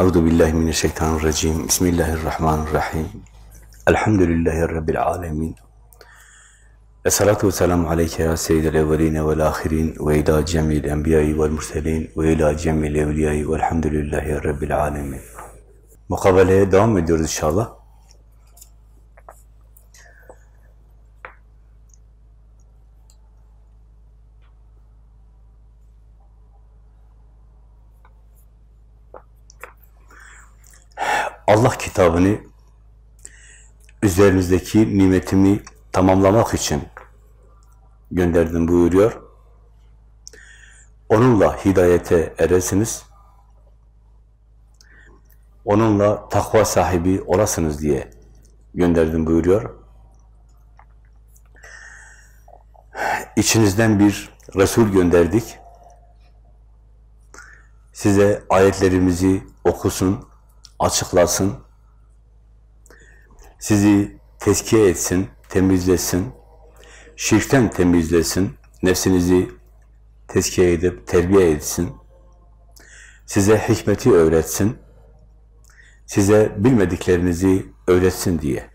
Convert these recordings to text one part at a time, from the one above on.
Euzu billahi mineşşeytanirracim. Bismillahirrahmanirrahim. Elhamdülillahi rabbil alamin. Esselatu vesselamu aleyke ya seyyidel evveline vel ahirin ve ila cemil enbiyayı vel murselin ve ila cemil evliyayı velhamdülillahi rabbil alamin. Mukabeleye devam ediyoruz inşallah. Allah kitabını üzerinizdeki nimetimi tamamlamak için gönderdim buyuruyor. Onunla hidayete eresiniz. Onunla takva sahibi olasınız diye gönderdim buyuruyor. İçinizden bir Resul gönderdik. Size ayetlerimizi okusun, açıklasın, sizi tezkiye etsin, temizlesin, şirkten temizlesin, nefsinizi tezkiye edip terbiye etsin, size hikmeti öğretsin, size bilmediklerinizi öğretsin diye.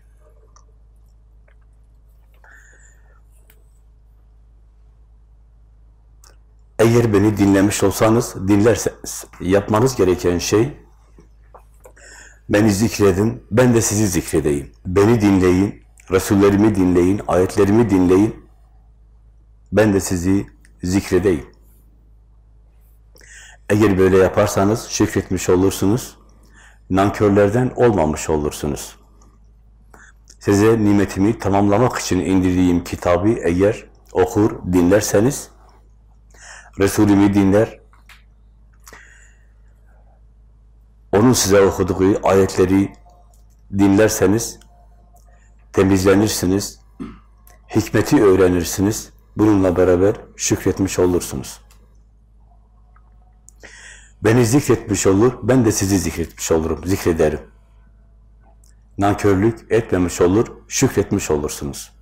Eğer beni dinlemiş olsanız, dinlerseniz yapmanız gereken şey Beni zikredin, ben de sizi zikredeyim. Beni dinleyin, Resullerimi dinleyin, ayetlerimi dinleyin. Ben de sizi zikredeyim. Eğer böyle yaparsanız şükretmiş olursunuz. Nankörlerden olmamış olursunuz. Size nimetimi tamamlamak için indirdiğim kitabı eğer okur, dinlerseniz, Resulümü dinler, onun size okuduğu ayetleri dinlerseniz temizlenirsiniz, hikmeti öğrenirsiniz, bununla beraber şükretmiş olursunuz. Beni zikretmiş olur, ben de sizi zikretmiş olurum, zikrederim. Nankörlük etmemiş olur, şükretmiş olursunuz.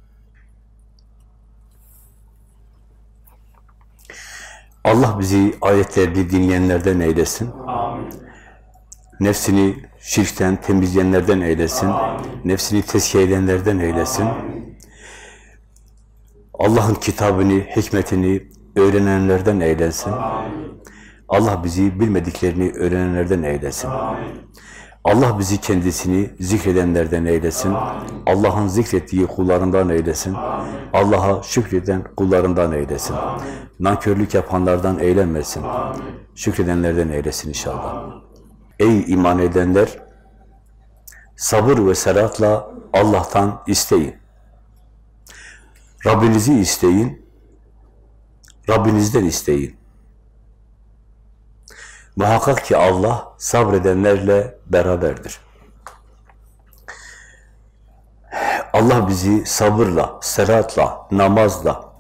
Allah bizi ayetlerini dinleyenlerden eylesin. Amin. Nefsini şirkten temizleyenlerden eylesin. Nefsini tezkiye edenlerden eylesin. Allah'ın kitabını, hikmetini öğrenenlerden eylesin. Allah bizi bilmediklerini öğrenenlerden eylesin. Allah bizi kendisini zikredenlerden eylesin. Allah'ın zikrettiği kullarından eylesin. Allah'a şükreden kullarından eylesin. Nankörlük yapanlardan eylenmesin. Şükredenlerden eylesin inşallah. Ey iman edenler! Sabır ve seratla Allah'tan isteyin. Rabbinizi isteyin. Rabbinizden isteyin. Muhakkak ki Allah sabredenlerle beraberdir. Allah bizi sabırla, seratla, namazla,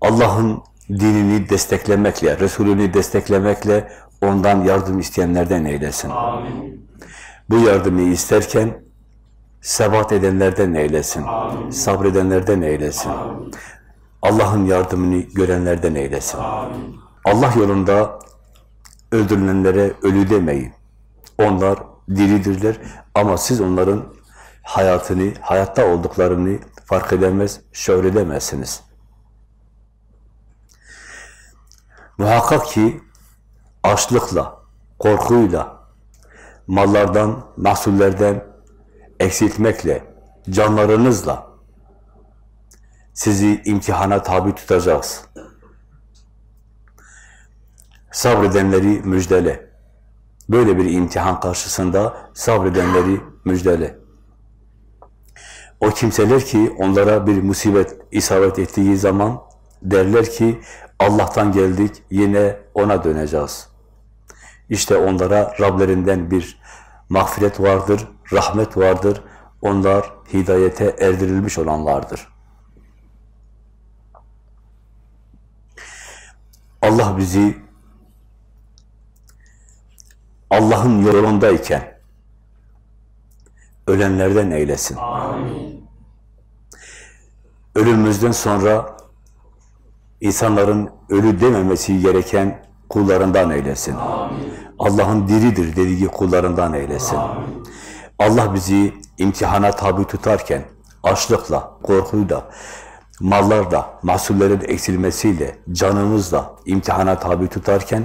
Allah'ın dinini desteklemekle, Resulünü desteklemekle ondan yardım isteyenlerden eylesin. Amin. Bu yardımı isterken sebat edenlerden eylesin. Amin. Sabredenlerden eylesin. Allah'ın yardımını görenlerden eylesin. Amin. Allah yolunda öldürülenlere ölü demeyin. Onlar diridirler ama siz onların hayatını, hayatta olduklarını fark edemez, şöyle edemezsiniz. Muhakkak ki açlıkla, korkuyla, mallardan, mahsullerden eksiltmekle, canlarınızla sizi imtihana tabi tutacağız. Sabredenleri müjdele. Böyle bir imtihan karşısında sabredenleri müjdele. O kimseler ki onlara bir musibet isabet ettiği zaman derler ki Allah'tan geldik, yine ona döneceğiz. İşte onlara Rablerinden bir mağfiret vardır, rahmet vardır. Onlar hidayete erdirilmiş olanlardır. Allah bizi Allah'ın yolundayken ölenlerden eylesin. Amin. Ölümümüzden sonra insanların ölü dememesi gereken kullarından eylesin. Allah'ın diridir dediği kullarından eylesin. Allah bizi imtihana tabi tutarken açlıkla, korkuyla, mallarla, mahsullerin eksilmesiyle, canımızla imtihana tabi tutarken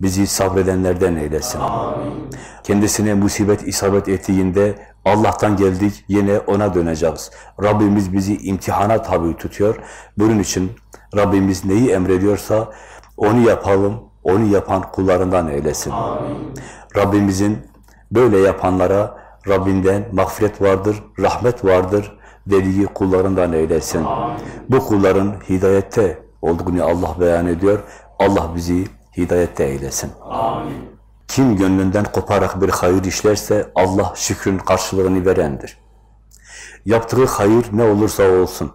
bizi sabredenlerden eylesin. Kendisine musibet isabet ettiğinde Allah'tan geldik, yine ona döneceğiz. Rabbimiz bizi imtihana tabi tutuyor. Bunun için Rabbimiz neyi emrediyorsa onu yapalım, onu yapan kullarından eylesin. Rabbimizin böyle yapanlara Rabbinden mağfiret vardır, rahmet vardır dediği kullarından eylesin. Bu kulların hidayette olduğunu Allah beyan ediyor. Allah bizi hidayette eylesin. Kim gönlünden koparak bir hayır işlerse Allah şükrün karşılığını verendir. Yaptığı hayır ne olursa olsun.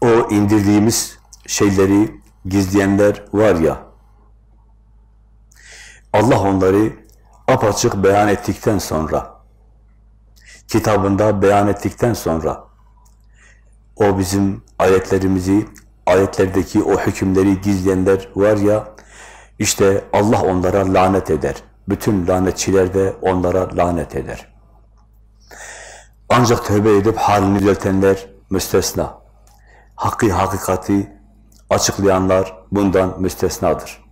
O indirdiğimiz şeyleri gizleyenler var ya, Allah onları apaçık beyan ettikten sonra, kitabında beyan ettikten sonra, o bizim ayetlerimizi, ayetlerdeki o hükümleri gizleyenler var ya, işte Allah onlara lanet eder. Bütün lanetçiler de onlara lanet eder. Ancak tövbe edip halini düzeltenler müstesna. Hakkı hakikati açıklayanlar bundan müstesnadır.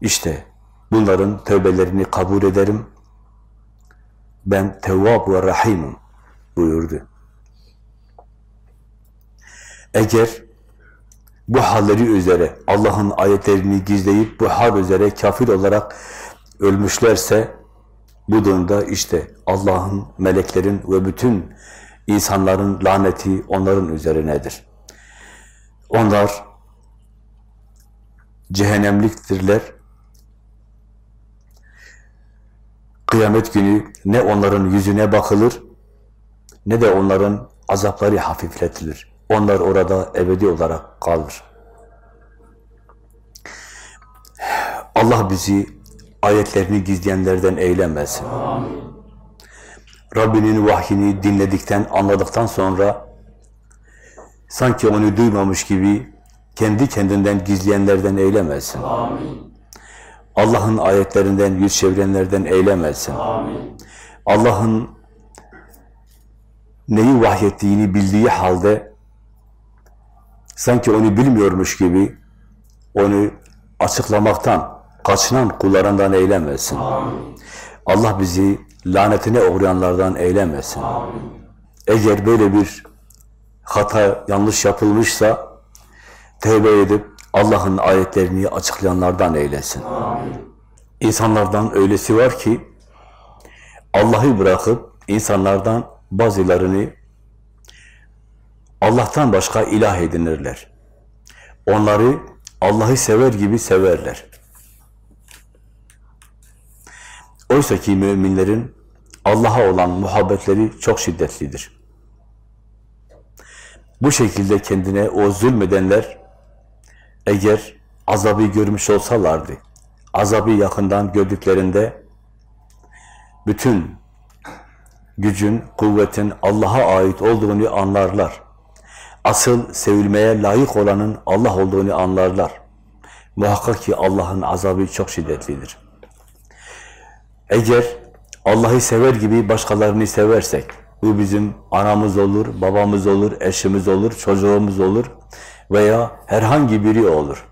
İşte bunların tövbelerini kabul ederim. Ben tevvab ve rahimim buyurdu. Eğer bu halleri üzere Allah'ın ayetlerini gizleyip bu hal üzere kafir olarak ölmüşlerse bu durumda işte Allah'ın, meleklerin ve bütün insanların laneti onların üzerinedir. Onlar cehennemliktirler. Kıyamet günü ne onların yüzüne bakılır ne de onların azapları hafifletilir. Onlar orada ebedi olarak kalır. Allah bizi ayetlerini gizleyenlerden eylemesin. Rabbinin vahyini dinledikten, anladıktan sonra sanki onu duymamış gibi kendi kendinden gizleyenlerden eylemesin. Allah'ın ayetlerinden yüz çevirenlerden eylemesin. Allah'ın neyi vahyettiğini bildiği halde sanki onu bilmiyormuş gibi onu açıklamaktan kaçınan kullarından eylemesin. Allah bizi lanetine uğrayanlardan eylemesin. Eğer böyle bir hata yanlış yapılmışsa tevbe edip Allah'ın ayetlerini açıklayanlardan eylesin. İnsanlardan öylesi var ki Allah'ı bırakıp insanlardan bazılarını Allah'tan başka ilah edinirler. Onları Allah'ı sever gibi severler. Oysa ki müminlerin Allah'a olan muhabbetleri çok şiddetlidir. Bu şekilde kendine o zulmedenler eğer azabı görmüş olsalardı, azabı yakından gördüklerinde bütün gücün, kuvvetin Allah'a ait olduğunu anlarlar. Asıl sevilmeye layık olanın Allah olduğunu anlarlar. Muhakkak ki Allah'ın azabı çok şiddetlidir. Eğer Allah'ı sever gibi başkalarını seversek, bu bizim anamız olur, babamız olur, eşimiz olur, çocuğumuz olur veya herhangi biri olur.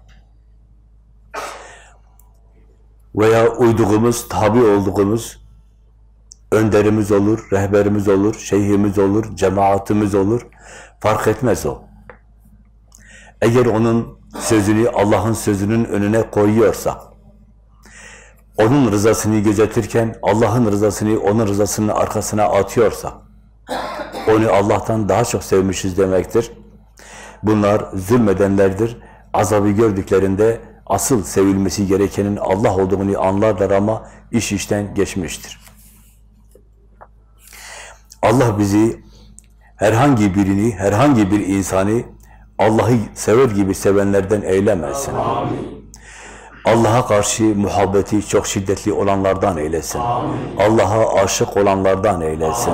Veya uyduğumuz, tabi olduğumuz önderimiz olur, rehberimiz olur, şeyhimiz olur, cemaatimiz olur, fark etmez o. Eğer onun sözünü Allah'ın sözünün önüne koyuyorsa, onun rızasını gözetirken Allah'ın rızasını onun rızasının arkasına atıyorsa, onu Allah'tan daha çok sevmişiz demektir. Bunlar zulmedenlerdir. Azabı gördüklerinde asıl sevilmesi gerekenin Allah olduğunu anlarlar ama iş işten geçmiştir. Allah bizi herhangi birini, herhangi bir insanı Allah'ı sever gibi sevenlerden eylemesin. Allah'a karşı muhabbeti çok şiddetli olanlardan eylesin. Allah'a aşık olanlardan eylesin.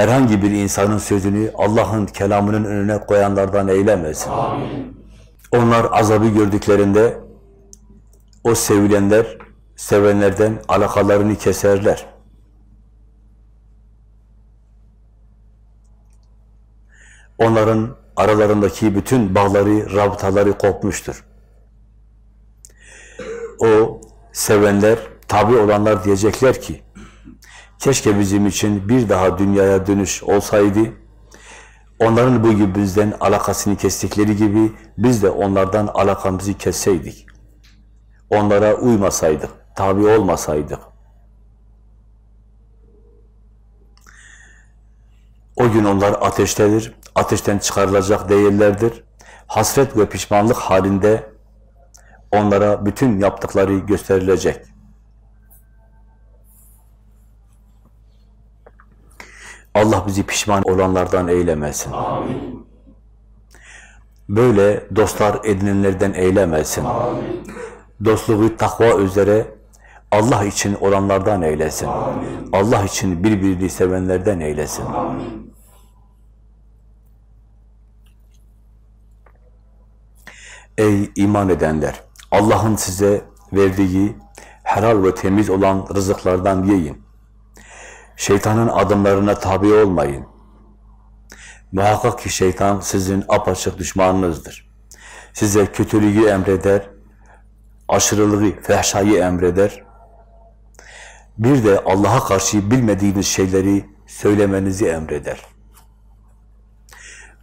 Herhangi bir insanın sözünü Allah'ın kelamının önüne koyanlardan eylemesin. Onlar azabı gördüklerinde o sevilenler, sevenlerden alakalarını keserler. Onların aralarındaki bütün bağları, rabıtaları kopmuştur. O sevenler, tabi olanlar diyecekler ki, keşke bizim için bir daha dünyaya dönüş olsaydı, onların bu gibi bizden alakasını kestikleri gibi biz de onlardan alakamızı kesseydik. Onlara uymasaydık, tabi olmasaydık. O gün onlar ateştedir, ateşten çıkarılacak değillerdir. Hasret ve pişmanlık halinde onlara bütün yaptıkları gösterilecek. Allah bizi pişman olanlardan eylemesin. Amin. Böyle dostlar edinenlerden eylemesin. Amin. Dostluğu takva üzere Allah için olanlardan eylesin. Amin. Allah için birbirini sevenlerden eylesin. Amin. Ey iman edenler! Allah'ın size verdiği helal ve temiz olan rızıklardan yiyin. Şeytanın adımlarına tabi olmayın. Muhakkak ki şeytan sizin apaçık düşmanınızdır. Size kötülüğü emreder, aşırılığı, fehşayı emreder. Bir de Allah'a karşı bilmediğiniz şeyleri söylemenizi emreder.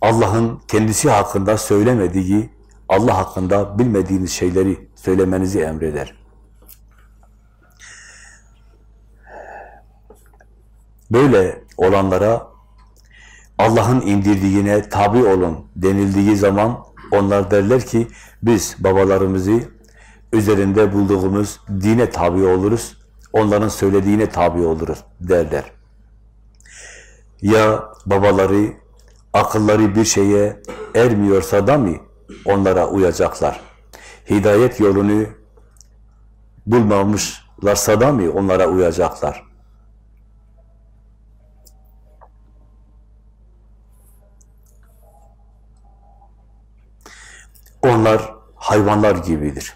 Allah'ın kendisi hakkında söylemediği, Allah hakkında bilmediğiniz şeyleri söylemenizi emreder. Böyle olanlara Allah'ın indirdiğine tabi olun denildiği zaman onlar derler ki biz babalarımızı üzerinde bulduğumuz dine tabi oluruz, onların söylediğine tabi oluruz derler. Ya babaları, akılları bir şeye ermiyorsa da mı onlara uyacaklar? Hidayet yolunu bulmamışlarsa da mı onlara uyacaklar? Onlar hayvanlar gibidir.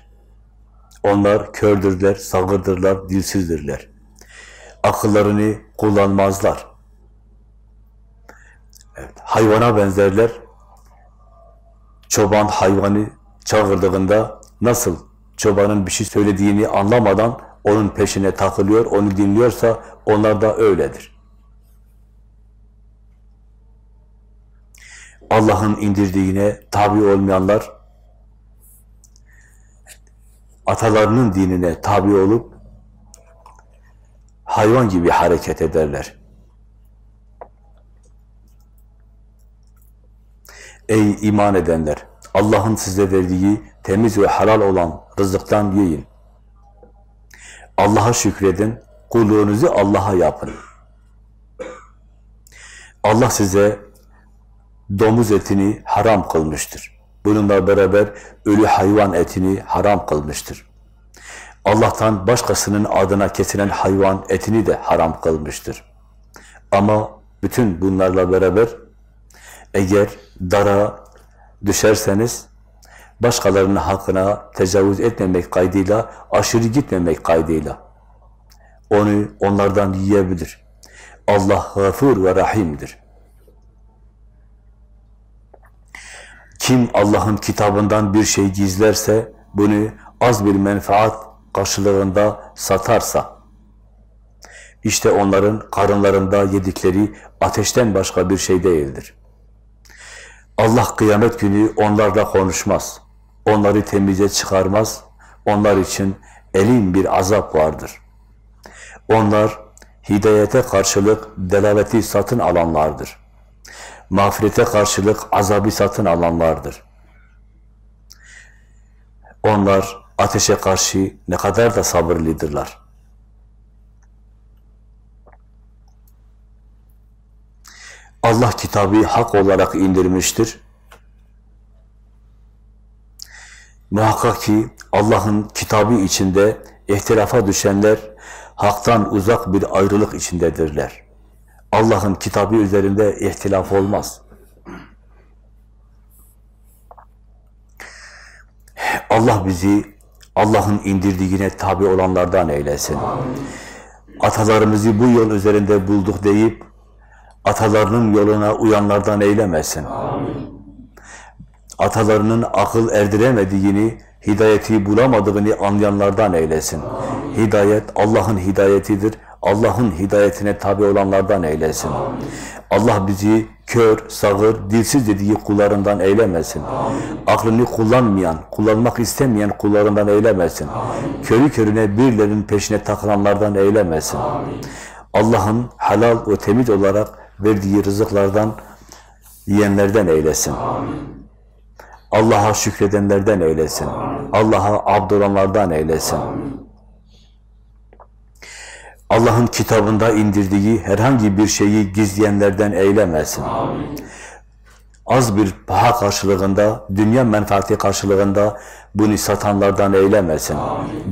Onlar kördürler, sağırdırlar, dilsizdirler. Akıllarını kullanmazlar. Evet, hayvana benzerler. Çoban hayvanı çağırdığında nasıl çobanın bir şey söylediğini anlamadan onun peşine takılıyor, onu dinliyorsa onlar da öyledir. Allah'ın indirdiğine tabi olmayanlar atalarının dinine tabi olup hayvan gibi hareket ederler. Ey iman edenler! Allah'ın size verdiği temiz ve helal olan rızıktan yiyin. Allah'a şükredin, kulluğunuzu Allah'a yapın. Allah size domuz etini haram kılmıştır. Bununla beraber ölü hayvan etini haram kılmıştır. Allah'tan başkasının adına kesilen hayvan etini de haram kılmıştır. Ama bütün bunlarla beraber eğer dara düşerseniz başkalarının hakkına tecavüz etmemek kaydıyla, aşırı gitmemek kaydıyla onu onlardan yiyebilir. Allah gafur ve rahimdir. Kim Allah'ın kitabından bir şey gizlerse, bunu az bir menfaat karşılığında satarsa, işte onların karınlarında yedikleri ateşten başka bir şey değildir. Allah kıyamet günü onlarla konuşmaz. Onları temize çıkarmaz. Onlar için elin bir azap vardır. Onlar hidayete karşılık delaleti satın alanlardır. Mağfirete karşılık azabı satın alanlardır. Onlar ateşe karşı ne kadar da sabırlıdırlar. Allah kitabı hak olarak indirmiştir. Muhakkak ki Allah'ın kitabı içinde ihtilafa düşenler haktan uzak bir ayrılık içindedirler. Allah'ın kitabı üzerinde ihtilaf olmaz. Allah bizi Allah'ın indirdiğine tabi olanlardan eylesin. Atalarımızı bu yol üzerinde bulduk deyip atalarının yoluna uyanlardan eylemesin. Atalarının akıl erdiremediğini, hidayeti bulamadığını anlayanlardan eylesin. Hidayet Allah'ın hidayetidir. Allah'ın hidayetine tabi olanlardan eylesin. Allah bizi kör, sağır, dilsiz dediği kullarından eylemesin. Aklını kullanmayan, kullanmak istemeyen kullarından eylemesin. Körü körüne birilerinin peşine takılanlardan eylemesin. Allah'ın halal ve temiz olarak verdiği rızıklardan yiyenlerden eylesin. Allah'a şükredenlerden eylesin. Allah'a abd olanlardan eylesin. Allah'ın kitabında indirdiği herhangi bir şeyi gizleyenlerden eylemesin. Az bir paha karşılığında, dünya menfaati karşılığında bunu satanlardan eylemesin.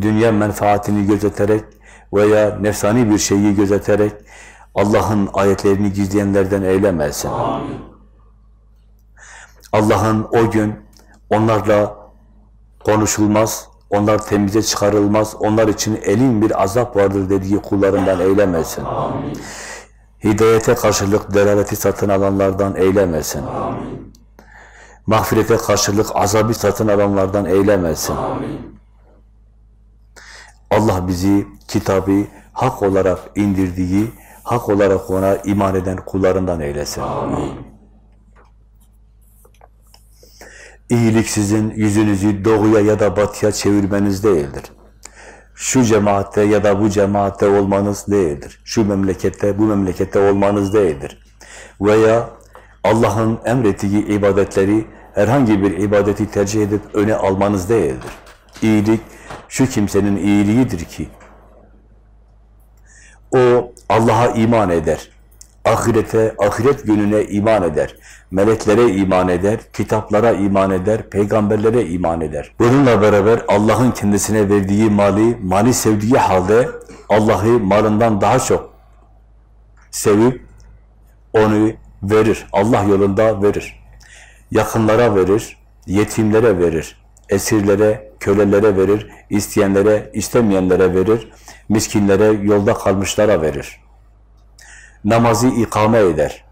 Dünya menfaatini gözeterek veya nefsani bir şeyi gözeterek Allah'ın ayetlerini gizleyenlerden eylemesin. Allah'ın o gün onlarla konuşulmaz, onlar temize çıkarılmaz, onlar için elin bir azap vardır dediği kullarından eylemesin. Hidayete karşılık delaleti satın alanlardan eylemesin. Mağfirete karşılık azabı satın alanlardan eylemesin. Allah bizi kitabı hak olarak indirdiği, hak olarak ona iman eden kullarından eylesin. İyilik sizin yüzünüzü doğuya ya da batıya çevirmeniz değildir. Şu cemaatte ya da bu cemaatte olmanız değildir. Şu memlekette, bu memlekette olmanız değildir. Veya Allah'ın emrettiği ibadetleri, herhangi bir ibadeti tercih edip öne almanız değildir. İyilik, şu kimsenin iyiliğidir ki, o Allah'a iman eder, ahirete, ahiret gününe iman eder, meleklere iman eder, kitaplara iman eder, peygamberlere iman eder. Bununla beraber Allah'ın kendisine verdiği mali, mali sevdiği halde Allah'ı malından daha çok sevip onu verir, Allah yolunda verir. Yakınlara verir, yetimlere verir, esirlere, kölelere verir, isteyenlere, istemeyenlere verir, miskinlere, yolda kalmışlara verir. Namazı ikame eder.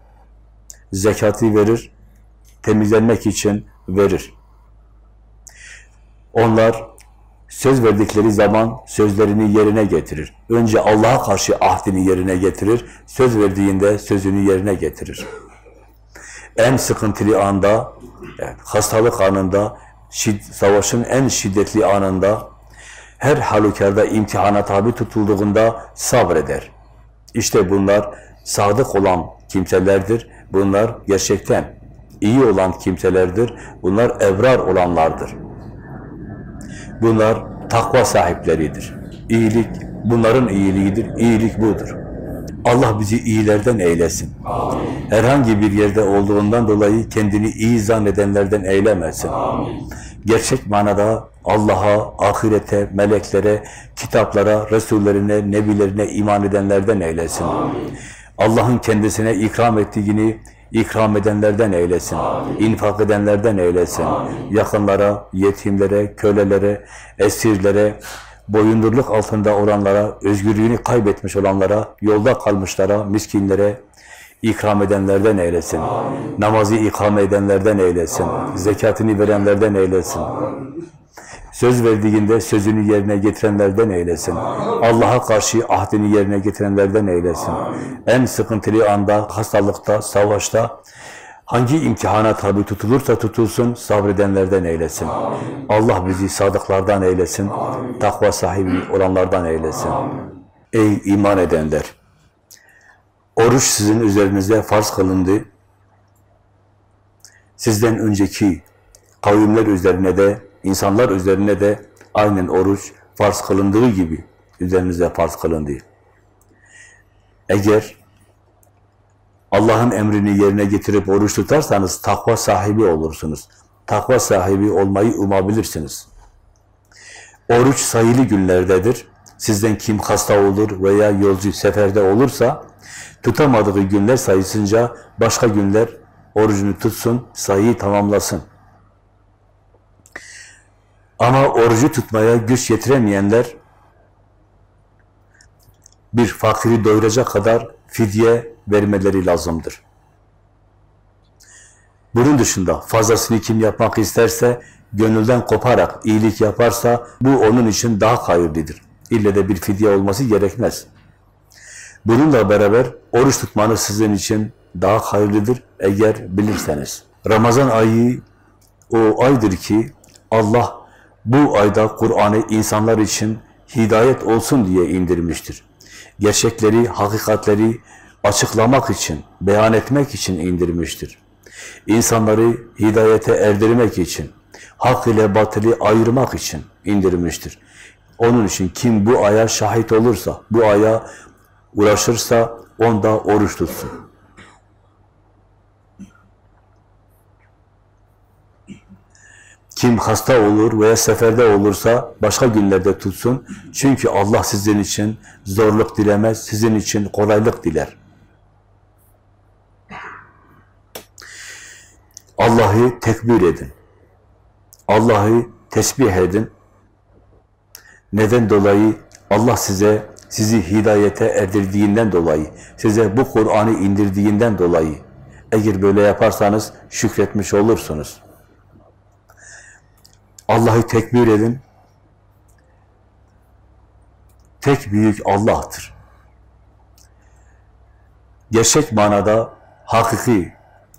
Zekatı verir, temizlenmek için verir. Onlar söz verdikleri zaman sözlerini yerine getirir. Önce Allah'a karşı ahdini yerine getirir, söz verdiğinde sözünü yerine getirir. En sıkıntılı anda, hastalık anında, savaşın en şiddetli anında, her halükarda imtihana tabi tutulduğunda sabreder. İşte bunlar sadık olan kimselerdir. Bunlar gerçekten iyi olan kimselerdir. Bunlar evrar olanlardır. Bunlar takva sahipleridir. İyilik bunların iyiliğidir. İyilik budur. Allah bizi iyilerden eylesin. Herhangi bir yerde olduğundan dolayı kendini iyi zannedenlerden eylemesin. Gerçek manada Allah'a, ahirete, meleklere, kitaplara, Resullerine, Nebilerine iman edenlerden eylesin. Allah'ın kendisine ikram ettiğini ikram edenlerden eylesin. infak edenlerden eylesin. Yakınlara, yetimlere, kölelere, esirlere, boyundurluk altında olanlara, özgürlüğünü kaybetmiş olanlara, yolda kalmışlara, miskinlere ikram edenlerden eylesin. Namazı ikame edenlerden eylesin. Zekatını verenlerden eylesin. Söz verdiğinde sözünü yerine getirenlerden eylesin. Allah'a karşı ahdini yerine getirenlerden eylesin. En sıkıntılı anda, hastalıkta, savaşta, hangi imtihana tabi tutulursa tutulsun, sabredenlerden eylesin. Allah bizi sadıklardan eylesin. Takva sahibi olanlardan eylesin. Ey iman edenler! Oruç sizin üzerinize farz kılındı. Sizden önceki kavimler üzerine de insanlar üzerine de aynen oruç farz kılındığı gibi üzerinize farz kılındı. Eğer Allah'ın emrini yerine getirip oruç tutarsanız takva sahibi olursunuz. Takva sahibi olmayı umabilirsiniz. Oruç sayılı günlerdedir. Sizden kim hasta olur veya yolcu seferde olursa tutamadığı günler sayısınca başka günler orucunu tutsun, sayıyı tamamlasın. Ama orucu tutmaya güç yetiremeyenler bir fakiri doyuracak kadar fidye vermeleri lazımdır. Bunun dışında fazlasını kim yapmak isterse, gönülden koparak iyilik yaparsa bu onun için daha hayırlıdır. İlle de bir fidye olması gerekmez. Bununla beraber oruç tutmanız sizin için daha hayırlıdır eğer bilirseniz. Ramazan ayı o aydır ki Allah bu ayda Kur'an'ı insanlar için hidayet olsun diye indirmiştir. Gerçekleri, hakikatleri açıklamak için, beyan etmek için indirmiştir. İnsanları hidayete erdirmek için, hak ile batılı ayırmak için indirmiştir. Onun için kim bu aya şahit olursa, bu aya uğraşırsa onda oruç tutsun. Kim hasta olur veya seferde olursa başka günlerde tutsun. Çünkü Allah sizin için zorluk dilemez, sizin için kolaylık diler. Allah'ı tekbir edin. Allah'ı tesbih edin. Neden dolayı? Allah size, sizi hidayete erdirdiğinden dolayı, size bu Kur'an'ı indirdiğinden dolayı, eğer böyle yaparsanız şükretmiş olursunuz. Allah'ı tekbir edin. Tek büyük Allah'tır. Gerçek manada hakiki,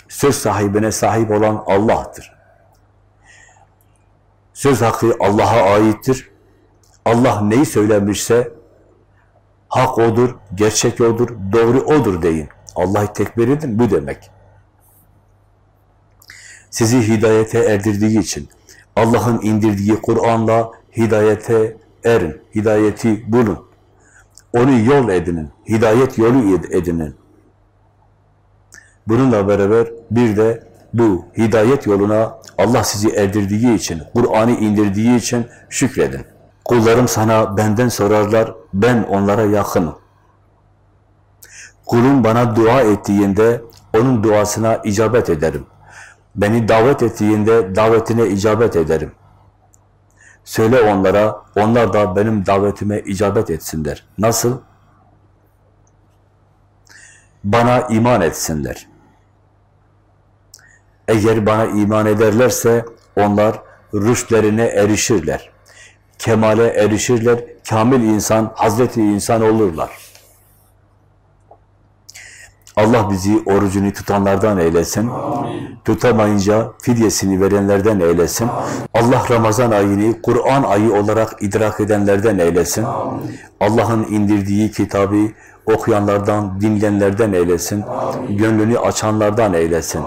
söz sahibine sahip olan Allah'tır. Söz hakkı Allah'a aittir. Allah neyi söylemişse hak odur, gerçek odur, doğru odur deyin. Allah'ı tekbir edin, bu demek. Sizi hidayete erdirdiği için, Allah'ın indirdiği Kur'an'la hidayete erin, hidayeti bulun. Onu yol edinin, hidayet yolu edinin. Bununla beraber bir de bu hidayet yoluna Allah sizi erdirdiği için, Kur'an'ı indirdiği için şükredin. Kullarım sana benden sorarlar, ben onlara yakınım. Kulum bana dua ettiğinde onun duasına icabet ederim. Beni davet ettiğinde davetine icabet ederim. Söyle onlara, onlar da benim davetime icabet etsinler. Nasıl? Bana iman etsinler. Eğer bana iman ederlerse onlar rüştlerine erişirler. Kemale erişirler. Kamil insan, Hazreti insan olurlar. Allah bizi orucunu tutanlardan eylesin. Amin. Tutamayınca fidyesini verenlerden eylesin. Allah Ramazan ayını Kur'an ayı olarak idrak edenlerden eylesin. Allah'ın indirdiği kitabı okuyanlardan, dinleyenlerden eylesin. Amin. Gönlünü açanlardan eylesin.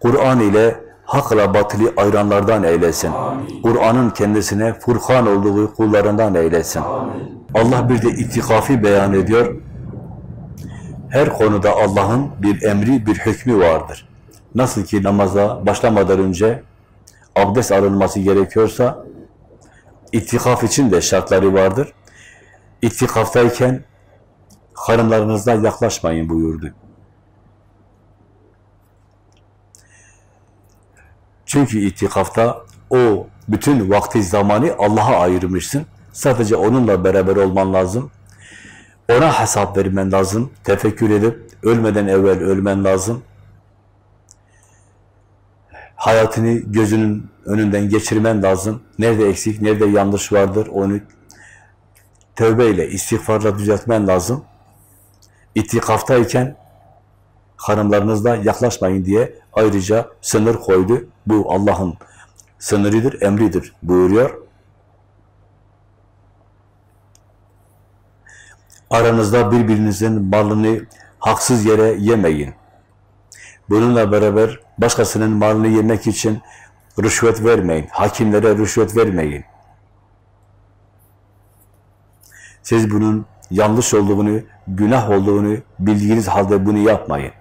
Kur'an ile hakla batılı ayranlardan eylesin. Kur'an'ın kendisine Furkan olduğu kullarından eylesin. Amin. Allah bir de itikafi beyan ediyor. Her konuda Allah'ın bir emri, bir hükmü vardır. Nasıl ki namaza başlamadan önce abdest alınması gerekiyorsa, ittikaf için de şartları vardır. İttikaftayken hanımlarınızla yaklaşmayın buyurdu. Çünkü itikafta o bütün vakti zamanı Allah'a ayırmışsın. Sadece onunla beraber olman lazım. Ona hesap vermen lazım. Tefekkür edip ölmeden evvel ölmen lazım. Hayatını gözünün önünden geçirmen lazım. Nerede eksik, nerede yanlış vardır onu tövbeyle, istiğfarla düzeltmen lazım. İtikaftayken hanımlarınızla yaklaşmayın diye ayrıca sınır koydu. Bu Allah'ın sınırıdır, emridir buyuruyor. Aranızda birbirinizin malını haksız yere yemeyin. Bununla beraber başkasının malını yemek için rüşvet vermeyin. Hakimlere rüşvet vermeyin. Siz bunun yanlış olduğunu, günah olduğunu bildiğiniz halde bunu yapmayın.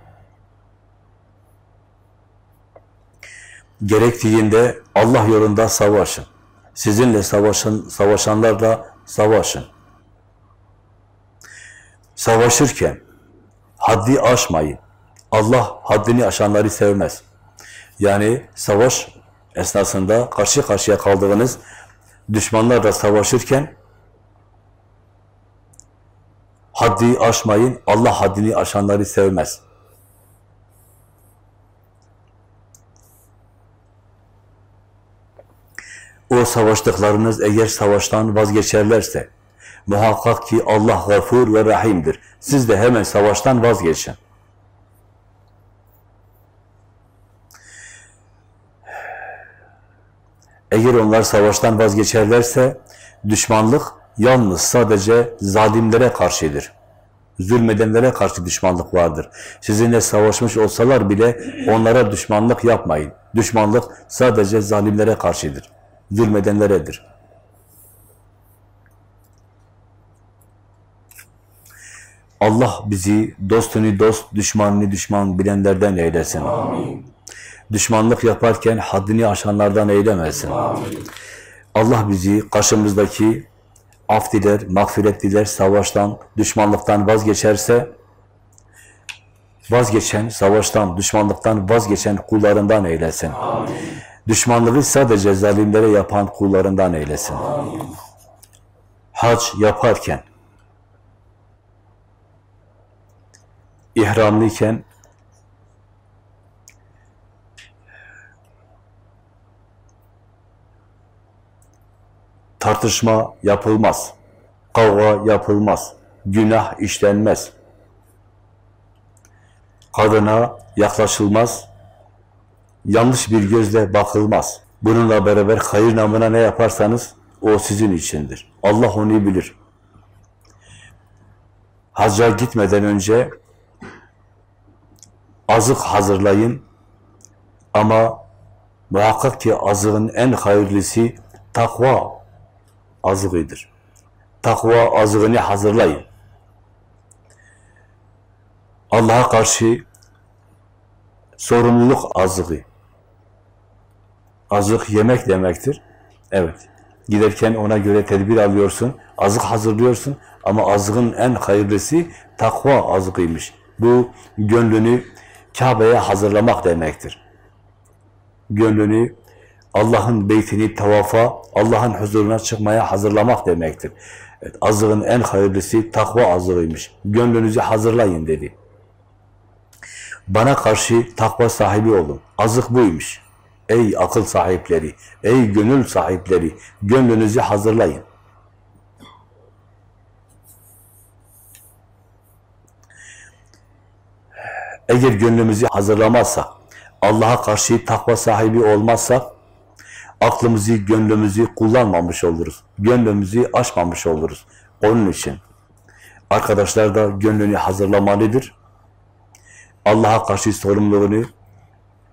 Gerektiğinde Allah yolunda savaşın. Sizinle savaşın, savaşanlarla savaşın. Savaşırken haddi aşmayın. Allah haddini aşanları sevmez. Yani savaş esnasında karşı karşıya kaldığınız düşmanlarla savaşırken haddi aşmayın. Allah haddini aşanları sevmez. O savaştıklarınız eğer savaştan vazgeçerlerse muhakkak ki Allah gafur ve rahimdir. Siz de hemen savaştan vazgeçin. Eğer onlar savaştan vazgeçerlerse düşmanlık yalnız sadece zalimlere karşıdır. Zulmedenlere karşı düşmanlık vardır. Sizinle savaşmış olsalar bile onlara düşmanlık yapmayın. Düşmanlık sadece zalimlere karşıdır. Zulmedenleredir. Allah bizi dostunu dost, düşmanını düşman bilenlerden eylesin. Amin. Düşmanlık yaparken haddini aşanlardan eylemesin. Amin. Allah bizi karşımızdaki af diler, mağfiret diler, savaştan, düşmanlıktan vazgeçerse, vazgeçen, savaştan, düşmanlıktan vazgeçen kullarından eylesin. Amin. Düşmanlığı sadece zalimlere yapan kullarından eylesin. Amin. Hac yaparken, ihramlıyken, tartışma yapılmaz, kavga yapılmaz, günah işlenmez, kadına yaklaşılmaz, yanlış bir gözle bakılmaz. Bununla beraber hayır namına ne yaparsanız o sizin içindir. Allah onu bilir. Hacca gitmeden önce azık hazırlayın ama muhakkak ki azığın en hayırlısı takva azığıdır. Takva azığını hazırlayın. Allah'a karşı sorumluluk azığı. Azık yemek demektir. Evet. Giderken ona göre tedbir alıyorsun. Azık hazırlıyorsun. Ama azığın en hayırlısı takva azığıymış. Bu gönlünü Kabe'ye hazırlamak demektir. Gönlünü Allah'ın beytini tavafa, Allah'ın huzuruna çıkmaya hazırlamak demektir. Evet, azığın en hayırlısı takva azığıymış. Gönlünüzü hazırlayın dedi. Bana karşı takva sahibi olun. Azık buymuş. Ey akıl sahipleri, ey gönül sahipleri, gönlünüzü hazırlayın. Eğer gönlümüzü hazırlamazsak, Allah'a karşı takva sahibi olmazsak, aklımızı, gönlümüzü kullanmamış oluruz. Gönlümüzü açmamış oluruz. Onun için arkadaşlar da gönlünü hazırlamalıdır. Allah'a karşı sorumluluğunu,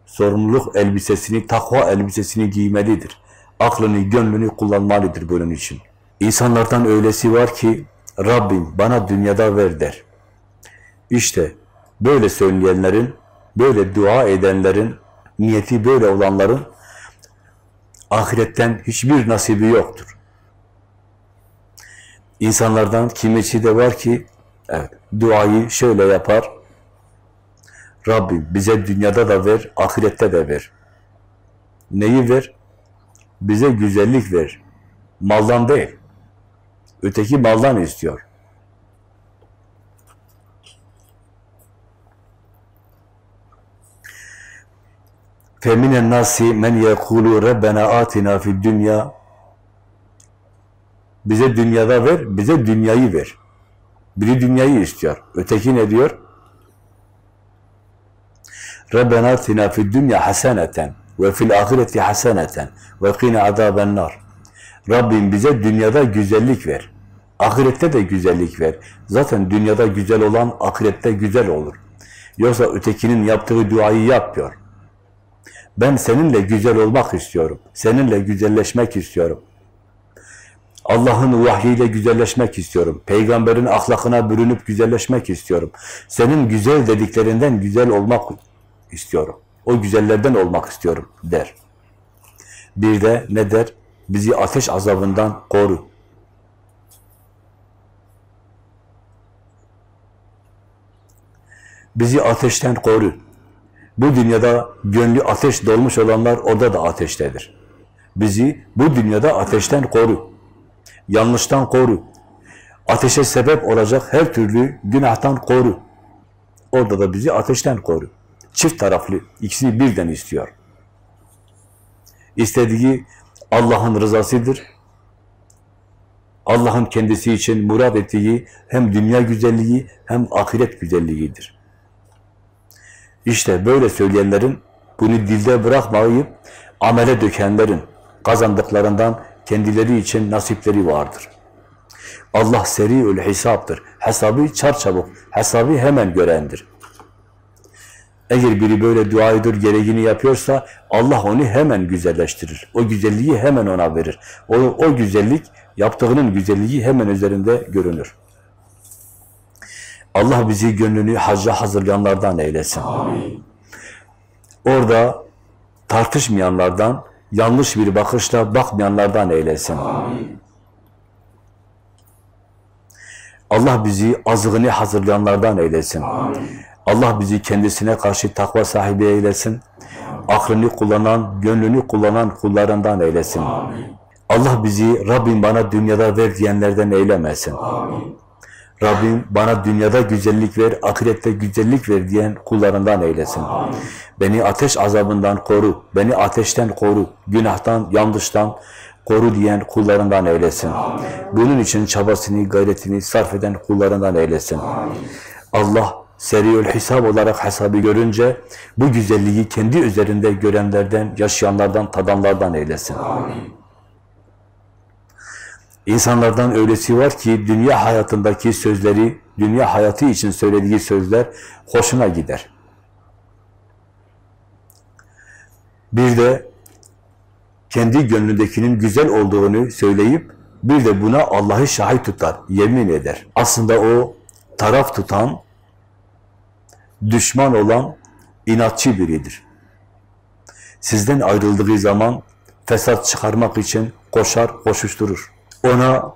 sorumluluk elbisesini, takva elbisesini giymelidir. Aklını, gönlünü kullanmalıdır bunun için. İnsanlardan öylesi var ki, Rabbim bana dünyada ver der. İşte böyle söyleyenlerin, böyle dua edenlerin, niyeti böyle olanların ahiretten hiçbir nasibi yoktur. İnsanlardan kimisi de var ki, evet, duayı şöyle yapar, Rabbim bize dünyada da ver, ahirette de ver. Neyi ver? Bize güzellik ver. Maldan değil. Öteki maldan istiyor. فَمِنَ النَّاسِ مَنْ يَقُولُ رَبَّنَا آتِنَا فِي الدُّنْيَا Bize dünyada ver, bize dünyayı ver. Biri dünyayı istiyor. Öteki ne diyor? Rabbena atina fid dunya haseneten ve fil ahireti haseneten ve qina azaben nar. Rabbim bize dünyada güzellik ver. Ahirette de güzellik ver. Zaten dünyada güzel olan ahirette güzel olur. Yoksa ötekinin yaptığı duayı yapmıyor. Ben seninle güzel olmak istiyorum. Seninle güzelleşmek istiyorum. Allah'ın vahyiyle güzelleşmek istiyorum. Peygamberin ahlakına bürünüp güzelleşmek istiyorum. Senin güzel dediklerinden güzel olmak istiyorum. O güzellerden olmak istiyorum der. Bir de ne der? Bizi ateş azabından koru. Bizi ateşten koru. Bu dünyada gönlü ateş dolmuş olanlar orada da ateştedir. Bizi bu dünyada ateşten koru. Yanlıştan koru. Ateşe sebep olacak her türlü günahtan koru. Orada da bizi ateşten koru. Çift taraflı, ikisini birden istiyor. İstediği Allah'ın rızasıdır. Allah'ın kendisi için murad ettiği hem dünya güzelliği hem ahiret güzelliğidir. İşte böyle söyleyenlerin, bunu dilde bırakmayıp amele dökenlerin kazandıklarından kendileri için nasipleri vardır. Allah seriül hesaptır. Hesabı çarçabuk, hesabı hemen görendir. Eğer biri böyle dua ediyor, gereğini yapıyorsa Allah onu hemen güzelleştirir. O güzelliği hemen ona verir. O, o güzellik, yaptığının güzelliği hemen üzerinde görünür. Allah bizi gönlünü hacca hazırlayanlardan eylesin. Amin. Orada tartışmayanlardan, yanlış bir bakışla bakmayanlardan eylesin. Amin. Allah bizi azığını hazırlayanlardan eylesin. Amin. Allah bizi kendisine karşı takva sahibi eylesin. Aklını kullanan, gönlünü kullanan kullarından eylesin. Amin. Allah bizi Rabbim bana dünyada ver diyenlerden eylemesin. Amin. Rabbim bana dünyada güzellik ver, ahirette güzellik ver diyen kullarından eylesin. Beni ateş azabından koru, beni ateşten koru, günahtan, yanlıştan koru diyen kullarından eylesin. Bunun için çabasını, gayretini sarf eden kullarından eylesin. Allah seriül hesap olarak hesabı görünce bu güzelliği kendi üzerinde görenlerden, yaşayanlardan, tadanlardan eylesin. Amin. İnsanlardan öylesi var ki dünya hayatındaki sözleri, dünya hayatı için söylediği sözler hoşuna gider. Bir de kendi gönlündekinin güzel olduğunu söyleyip bir de buna Allah'ı şahit tutar, yemin eder. Aslında o taraf tutan, düşman olan inatçı biridir. Sizden ayrıldığı zaman fesat çıkarmak için koşar, koşuşturur. Ona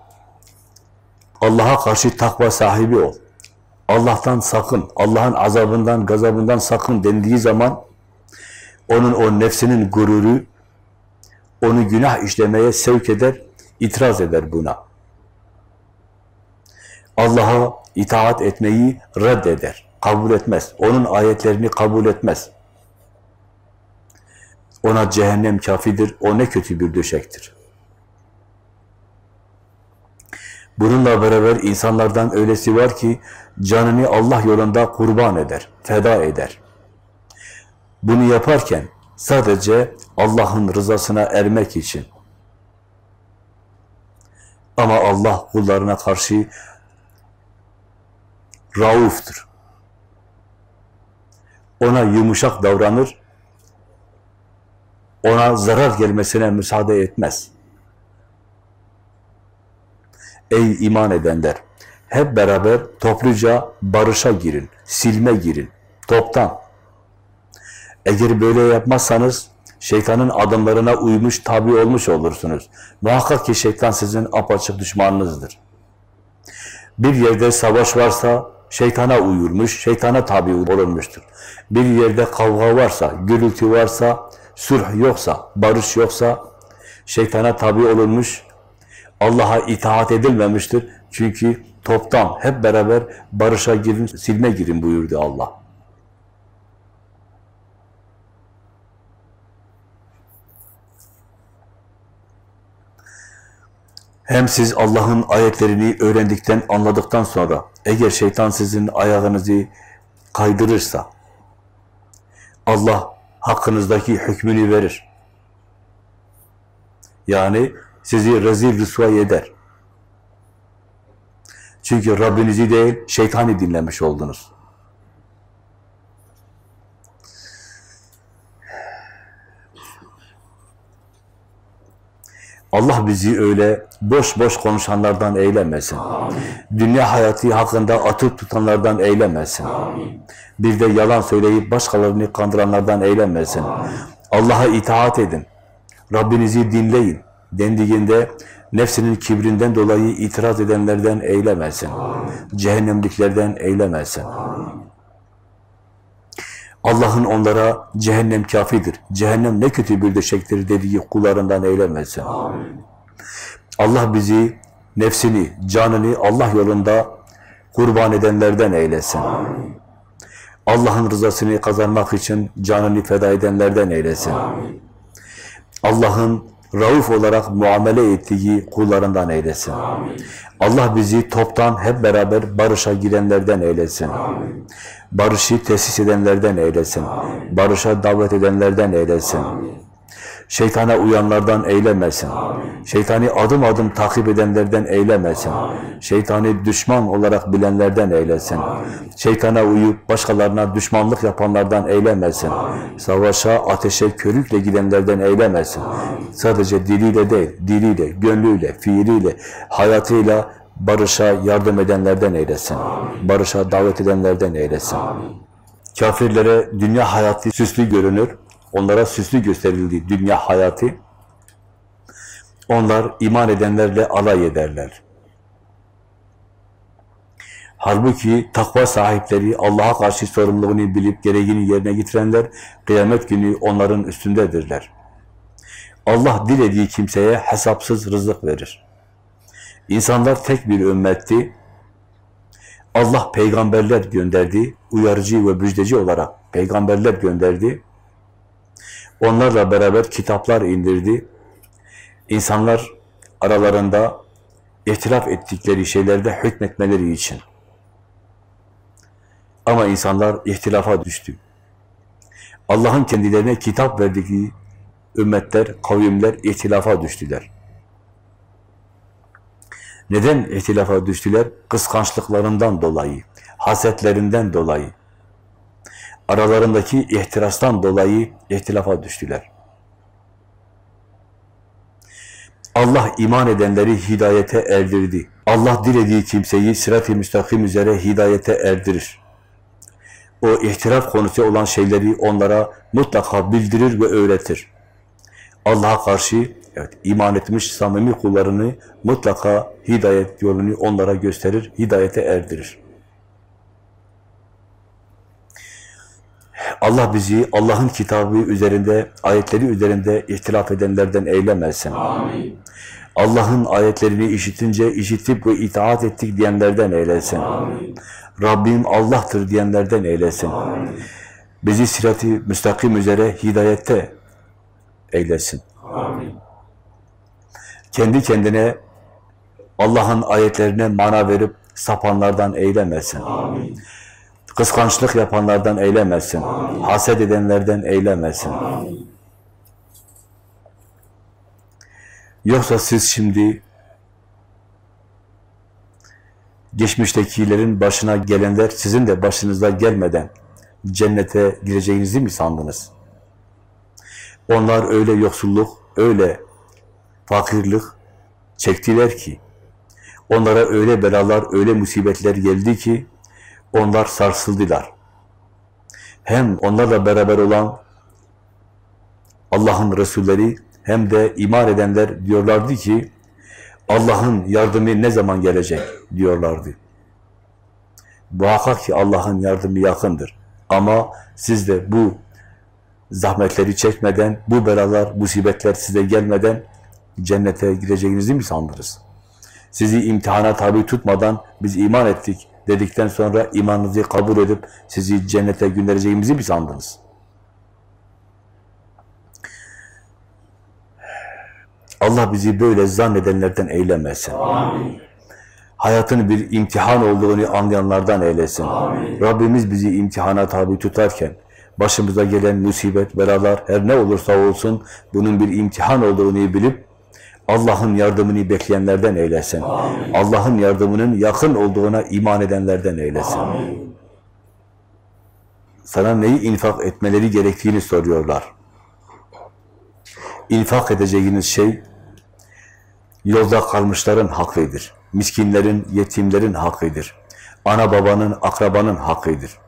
Allah'a karşı takva sahibi ol. Allah'tan sakın, Allah'ın azabından, gazabından sakın dendiği zaman onun o nefsinin gururu onu günah işlemeye sevk eder, itiraz eder buna. Allah'a itaat etmeyi reddeder, kabul etmez. Onun ayetlerini kabul etmez. Ona cehennem kafidir, o ne kötü bir döşektir. Bununla beraber insanlardan öylesi var ki canını Allah yolunda kurban eder, feda eder. Bunu yaparken sadece Allah'ın rızasına ermek için. Ama Allah kullarına karşı rauftur. Ona yumuşak davranır, ona zarar gelmesine müsaade etmez. Ey iman edenler! Hep beraber topluca barışa girin, silme girin, toptan. Eğer böyle yapmazsanız şeytanın adımlarına uymuş, tabi olmuş olursunuz. Muhakkak ki şeytan sizin apaçık düşmanınızdır. Bir yerde savaş varsa şeytana uyurmuş, şeytana tabi olunmuştur. Bir yerde kavga varsa, gürültü varsa, sulh yoksa, barış yoksa şeytana tabi olunmuş, Allah'a itaat edilmemiştir. Çünkü toptan hep beraber barışa girin, silme girin buyurdu Allah. Hem siz Allah'ın ayetlerini öğrendikten, anladıktan sonra eğer şeytan sizin ayağınızı kaydırırsa Allah hakkınızdaki hükmünü verir. Yani sizi rezil rüsvay eder. Çünkü Rabbinizi değil, şeytani dinlemiş oldunuz. Allah bizi öyle boş boş konuşanlardan eylemesin. Dünya hayatı hakkında atıp tutanlardan eylemesin. Bir de yalan söyleyip başkalarını kandıranlardan eylemesin. Allah'a itaat edin. Rabbinizi dinleyin dendiğinde nefsinin kibrinden dolayı itiraz edenlerden eylemesin. Cehennemliklerden eylemesin. Allah'ın onlara cehennem kafidir, cehennem ne kötü bir döşektir dediği kullarından eylemesin. Allah bizi, nefsini, canını Allah yolunda kurban edenlerden eylesin. Allah'ın rızasını kazanmak için canını feda edenlerden eylesin. Allah'ın rauf olarak muamele ettiği kullarından eylesin. Allah bizi toptan hep beraber barışa girenlerden eylesin. Barışı tesis edenlerden eylesin. Barışa davet edenlerden eylesin. Şeytana uyanlardan eylemesin. Şeytani adım adım takip edenlerden eylemesin. Şeytani düşman olarak bilenlerden eylesin. Şeytana uyup başkalarına düşmanlık yapanlardan eylemesin. Savaşa, ateşe, körükle gidenlerden eylemesin. Sadece diliyle değil, diliyle, gönlüyle, fiiliyle, hayatıyla barışa yardım edenlerden eylesin. Barışa davet edenlerden eylesin. Kafirlere dünya hayatı süslü görünür. Onlara süslü gösterildi dünya hayatı. Onlar iman edenlerle alay ederler. Halbuki takva sahipleri Allah'a karşı sorumluluğunu bilip gereğini yerine getirenler kıyamet günü onların üstündedirler. Allah dilediği kimseye hesapsız rızık verir. İnsanlar tek bir ümmetti. Allah peygamberler gönderdi, uyarıcı ve müjdeci olarak peygamberler gönderdi. Onlarla beraber kitaplar indirdi. İnsanlar aralarında ihtilaf ettikleri şeylerde hükmetmeleri için. Ama insanlar ihtilafa düştü. Allah'ın kendilerine kitap verdiği ümmetler, kavimler ihtilafa düştüler. Neden ihtilafa düştüler? Kıskançlıklarından dolayı, hasetlerinden dolayı, aralarındaki ihtirastan dolayı ihtilafa düştüler. Allah iman edenleri hidayete erdirdi. Allah dilediği kimseyi sırat-ı müstakim üzere hidayete erdirir. O ihtilaf konusu olan şeyleri onlara mutlaka bildirir ve öğretir. Allah'a karşı evet, iman etmiş samimi kullarını mutlaka hidayet yolunu onlara gösterir, hidayete erdirir. Allah bizi Allah'ın kitabı üzerinde, ayetleri üzerinde ihtilaf edenlerden eylemesin. Amin. Allah'ın ayetlerini işitince işitip ve itaat ettik diyenlerden eylesin. Amin. Rabbim Allah'tır diyenlerden eylesin. Amin. Bizi sirat-i müstakim üzere hidayette eylesin. Amin. Kendi kendine Allah'ın ayetlerine mana verip sapanlardan eylemesin. Amin. Kıskançlık yapanlardan eylemesin. Haset edenlerden eylemesin. Yoksa siz şimdi geçmiştekilerin başına gelenler sizin de başınıza gelmeden cennete gireceğinizi mi sandınız? Onlar öyle yoksulluk, öyle fakirlik çektiler ki onlara öyle belalar, öyle musibetler geldi ki onlar sarsıldılar. Hem onlarla beraber olan Allah'ın Resulleri hem de iman edenler diyorlardı ki Allah'ın yardımı ne zaman gelecek diyorlardı. Muhakkak ki Allah'ın yardımı yakındır. Ama siz de bu zahmetleri çekmeden, bu belalar, musibetler size gelmeden cennete gireceğinizi mi sandınız? Sizi imtihana tabi tutmadan biz iman ettik dedikten sonra imanınızı kabul edip sizi cennete göndereceğimizi mi sandınız? Allah bizi böyle zannedenlerden eylemesin. Amin. Hayatın bir imtihan olduğunu anlayanlardan eylesin. Amin. Rabbimiz bizi imtihana tabi tutarken başımıza gelen musibet, belalar her ne olursa olsun bunun bir imtihan olduğunu bilip Allah'ın yardımını bekleyenlerden eylesin. Allah'ın yardımının yakın olduğuna iman edenlerden eylesin. Amin. Sana neyi infak etmeleri gerektiğini soruyorlar. İnfak edeceğiniz şey yolda kalmışların hakkıdır. Miskinlerin, yetimlerin hakkıdır. Ana babanın, akrabanın hakkıdır.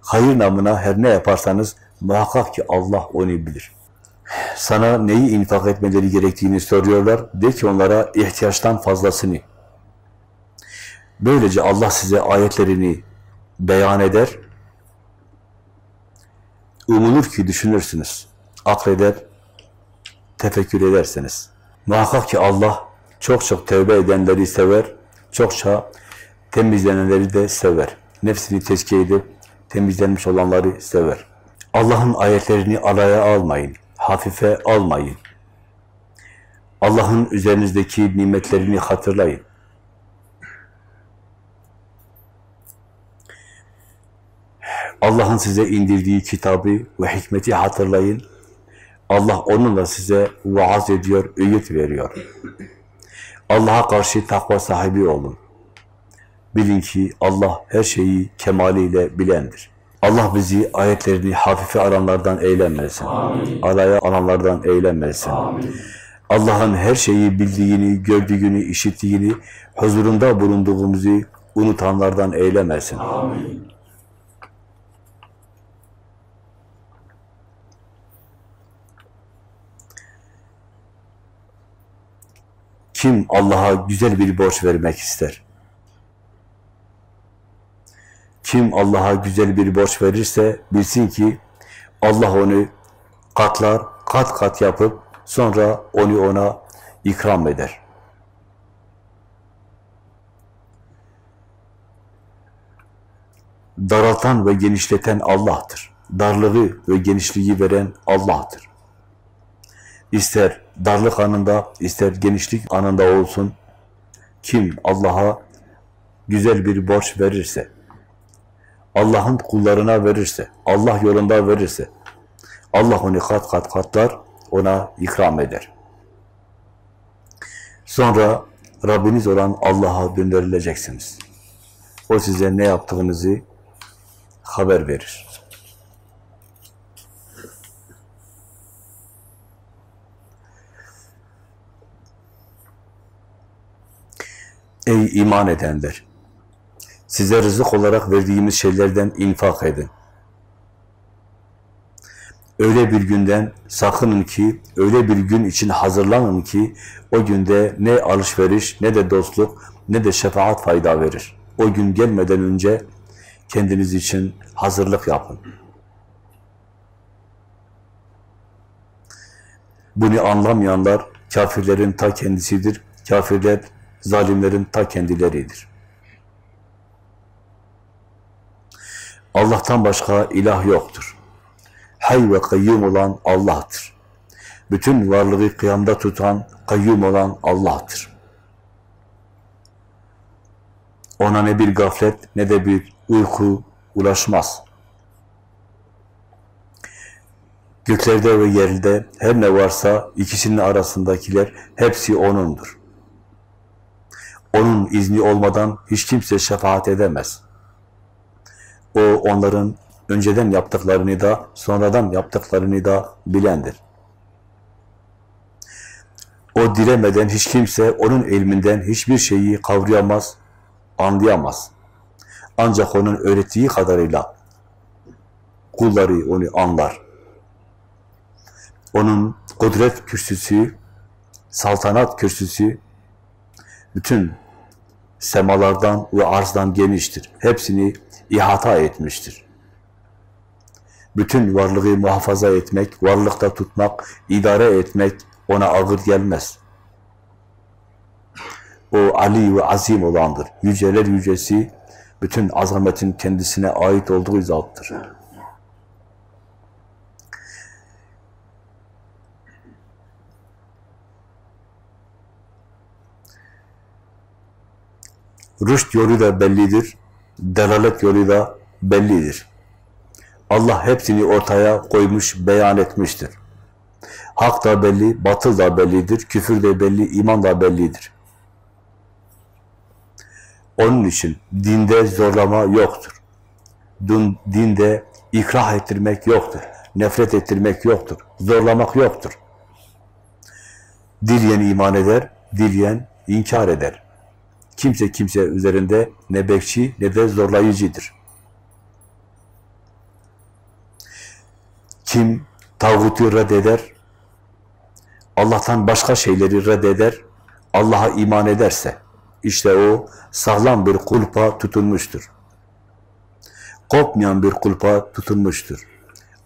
Hayır namına her ne yaparsanız muhakkak ki Allah onu bilir. Sana neyi infak etmeleri gerektiğini soruyorlar. De ki onlara ihtiyaçtan fazlasını. Böylece Allah size ayetlerini beyan eder. umulur ki düşünürsünüz. Akleder, tefekkür edersiniz. Muhakkak ki Allah çok çok tövbe edenleri sever, çokça temizlenenleri de sever. Nefsini tezkiye edip temizlenmiş olanları sever. Allah'ın ayetlerini alaya almayın, hafife almayın. Allah'ın üzerinizdeki nimetlerini hatırlayın. Allah'ın size indirdiği kitabı ve hikmeti hatırlayın. Allah onunla size vaaz ediyor, öğüt veriyor. Allah'a karşı takva sahibi olun. Bilin ki Allah her şeyi kemaliyle bilendir. Allah bizi ayetlerini hafife alanlardan eylemesin. Alaya alanlardan eylemesin. Allah'ın her şeyi bildiğini, gördüğünü, işittiğini, huzurunda bulunduğumuzu unutanlardan eylemesin. Amin. Kim Allah'a güzel bir borç vermek ister? Kim Allah'a güzel bir borç verirse bilsin ki Allah onu katlar, kat kat yapıp sonra onu ona ikram eder. Daraltan ve genişleten Allah'tır. Darlığı ve genişliği veren Allah'tır. İster darlık anında, ister genişlik anında olsun, kim Allah'a güzel bir borç verirse, Allah'ın kullarına verirse, Allah yolunda verirse, Allah onu kat kat katlar, ona ikram eder. Sonra Rabbiniz olan Allah'a döndürüleceksiniz. O size ne yaptığınızı haber verir. Ey iman edenler! Size rızık olarak verdiğimiz şeylerden infak edin. Öyle bir günden sakının ki, öyle bir gün için hazırlanın ki, o günde ne alışveriş, ne de dostluk, ne de şefaat fayda verir. O gün gelmeden önce kendiniz için hazırlık yapın. Bunu anlamayanlar kafirlerin ta kendisidir. Kafirler zalimlerin ta kendileridir. Allah'tan başka ilah yoktur. Hay ve kayyum olan Allah'tır. Bütün varlığı kıyamda tutan, kayyum olan Allah'tır. Ona ne bir gaflet ne de bir uyku ulaşmaz. Göklerde ve yerde her ne varsa ikisinin arasındakiler hepsi O'nundur. Onun izni olmadan hiç kimse şefaat edemez. O onların önceden yaptıklarını da sonradan yaptıklarını da bilendir. O dilemeden hiç kimse onun ilminden hiçbir şeyi kavrayamaz, anlayamaz. Ancak onun öğrettiği kadarıyla kulları onu anlar. Onun kudret kürsüsü, saltanat kürsüsü bütün semalardan ve arzdan geniştir. Hepsini ihata etmiştir. Bütün varlığı muhafaza etmek, varlıkta tutmak, idare etmek ona ağır gelmez. O Ali ve azim olandır. Yüceler yücesi, bütün azametin kendisine ait olduğu zattır. Rüşt yolu da bellidir, delalet yolu da bellidir. Allah hepsini ortaya koymuş, beyan etmiştir. Hak da belli, batıl da bellidir, küfür de belli, iman da bellidir. Onun için dinde zorlama yoktur. Din, dinde ikrah ettirmek yoktur. Nefret ettirmek yoktur. Zorlamak yoktur. Dileyen iman eder, dileyen inkar eder. Kimse kimse üzerinde ne bekçi ne de zorlayıcıdır. Kim tağutu reddeder, Allah'tan başka şeyleri reddeder, Allah'a iman ederse, işte o sağlam bir kulpa tutunmuştur. Kopmayan bir kulpa tutunmuştur.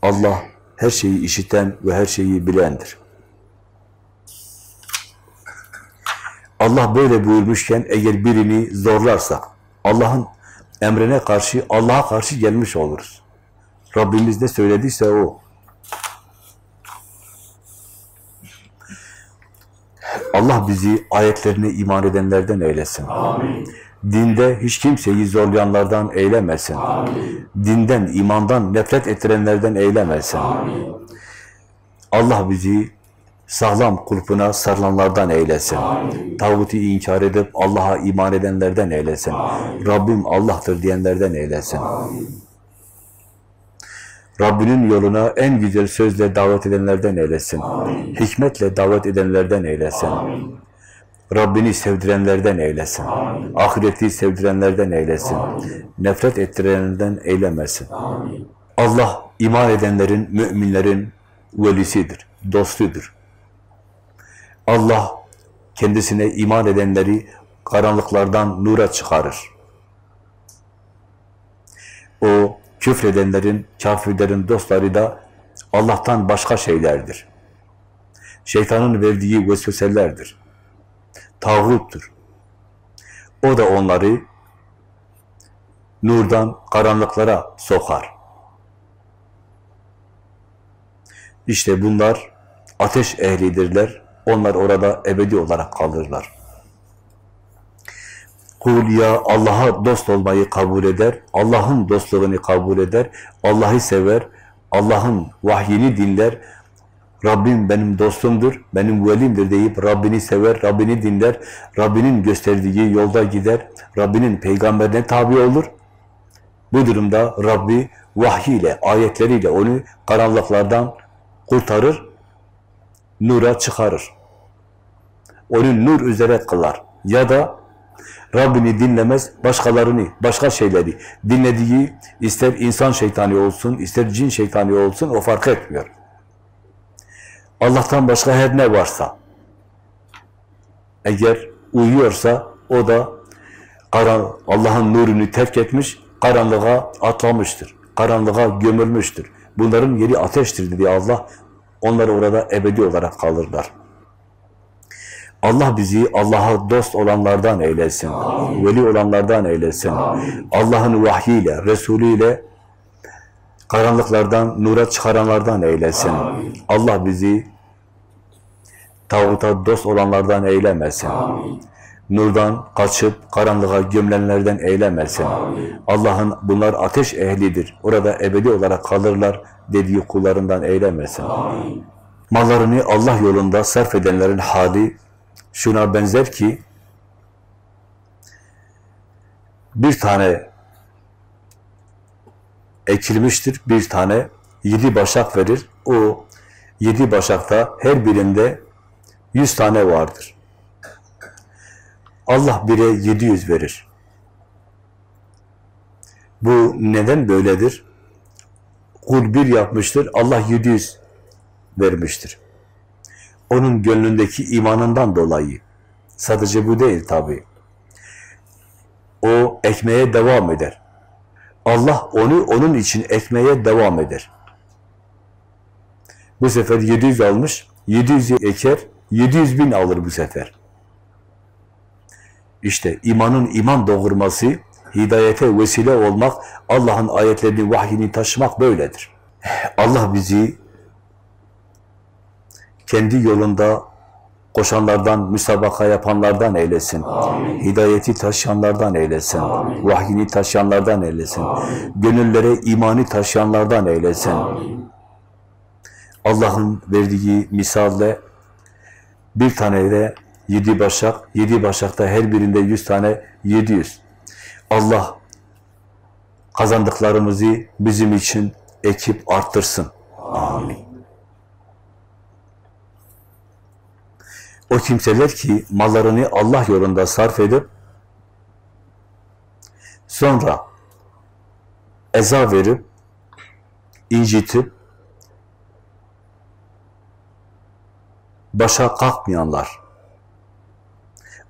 Allah her şeyi işiten ve her şeyi bilendir. Allah böyle buyurmuşken eğer birini zorlarsak, Allah'ın emrine karşı, Allah'a karşı gelmiş oluruz. Rabbimiz ne söylediyse o. Allah bizi ayetlerine iman edenlerden eylesin. Amin. Dinde hiç kimseyi zorlayanlardan eylemesin. Amin. Dinden, imandan nefret ettirenlerden eylemesin. Amin. Allah bizi sağlam kulpuna sarılanlardan eylesin. Tağutu inkar edip Allah'a iman edenlerden eylesin. Amin. Rabbim Allah'tır diyenlerden eylesin. Amin. Rabbinin yoluna en güzel sözle davet edenlerden eylesin. Amin. Hikmetle davet edenlerden eylesin. Amin. Rabbini sevdirenlerden eylesin. Amin. Ahireti sevdirenlerden eylesin. Amin. Nefret ettirenlerden eylemesin. Amin. Allah iman edenlerin, müminlerin velisidir, dostudur. Allah kendisine iman edenleri karanlıklardan nura çıkarır. O küfredenlerin, kafirlerin dostları da Allah'tan başka şeylerdir. Şeytanın verdiği vesveselerdir. Tağuttur. O da onları nurdan karanlıklara sokar. İşte bunlar ateş ehlidirler. Onlar orada ebedi olarak kalırlar. Kul ya Allah'a dost olmayı kabul eder, Allah'ın dostluğunu kabul eder, Allah'ı sever, Allah'ın vahyini dinler, Rabbim benim dostumdur, benim velimdir deyip Rabbini sever, Rabbini dinler, Rabbinin gösterdiği yolda gider, Rabbinin peygamberine tabi olur. Bu durumda Rabbi vahyiyle, ayetleriyle onu karanlıklardan kurtarır, nura çıkarır. Onu nur üzere kılar. Ya da Rabbini dinlemez, başkalarını, başka şeyleri dinlediği ister insan şeytani olsun, ister cin şeytani olsun o fark etmiyor. Allah'tan başka her ne varsa eğer uyuyorsa o da Allah'ın nurunu terk etmiş, karanlığa atlamıştır. Karanlığa gömülmüştür. Bunların yeri ateştir dedi Allah. Onlar orada ebedi olarak kalırlar. Allah bizi Allah'a dost olanlardan eylesin. Veli olanlardan eylesin. Allah'ın vahyiyle, Resulüyle karanlıklardan nura çıkaranlardan eylesin. Allah bizi tağuta dost olanlardan eylemesin. Amin. Nurdan kaçıp karanlığa gömülenlerden eylemesin. Allah'ın bunlar ateş ehlidir. Orada ebedi olarak kalırlar dediği kullarından eylemesin. Amin. Mallarını Allah yolunda sarf edenlerin hali şuna benzer ki bir tane ekilmiştir, bir tane yedi başak verir. O yedi başakta her birinde yüz tane vardır. Allah bire yedi yüz verir. Bu neden böyledir? Kul bir yapmıştır, Allah yedi yüz vermiştir. Onun gönlündeki imanından dolayı. Sadece bu değil tabi. O ekmeğe devam eder. Allah onu onun için ekmeğe devam eder. Bu sefer 700 almış, 700'ü eker, 700 bin alır bu sefer. İşte imanın iman doğurması, hidayete vesile olmak, Allah'ın ayetlerini, vahyini taşımak böyledir. Allah bizi kendi yolunda koşanlardan, müsabaka yapanlardan eylesin. Amin. Hidayeti taşıyanlardan eylesin. Amin. Vahyini taşıyanlardan eylesin. Amin. Gönüllere imanı taşıyanlardan eylesin. Allah'ın verdiği misalle bir tane de yedi başak, yedi başakta her birinde yüz tane yedi yüz. Allah kazandıklarımızı bizim için ekip arttırsın. Amin. O kimseler ki mallarını Allah yolunda sarf edip sonra eza verip incitip başa kalkmayanlar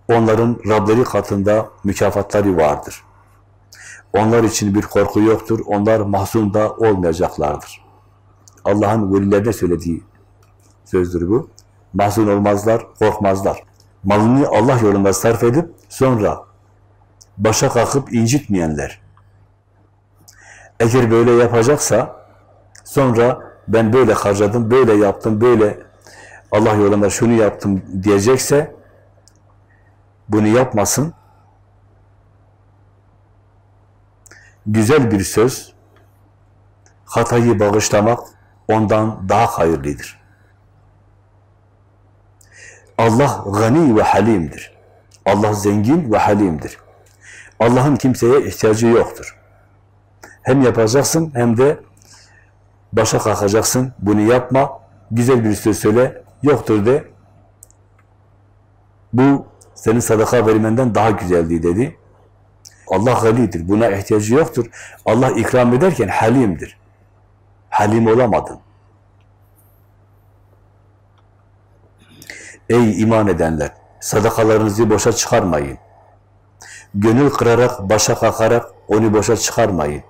onların Rableri katında mükafatları vardır. Onlar için bir korku yoktur. Onlar mahzun da olmayacaklardır. Allah'ın velilerine söylediği sözdür bu. Mahzun olmazlar, korkmazlar. Malını Allah yolunda sarf edip sonra başa kalkıp incitmeyenler. Eğer böyle yapacaksa sonra ben böyle harcadım, böyle yaptım, böyle Allah yolunda şunu yaptım diyecekse bunu yapmasın. Güzel bir söz, hatayı bağışlamak ondan daha hayırlıdır. Allah gani ve halimdir. Allah zengin ve halimdir. Allah'ın kimseye ihtiyacı yoktur. Hem yapacaksın hem de başa kalkacaksın. Bunu yapma. Güzel bir söz söyle. Yoktur de. Bu senin sadaka vermenden daha güzeldi dedi. Allah ganidir. Buna ihtiyacı yoktur. Allah ikram ederken halimdir. Halim olamadın. Ey iman edenler! Sadakalarınızı boşa çıkarmayın. Gönül kırarak, başa kalkarak onu boşa çıkarmayın.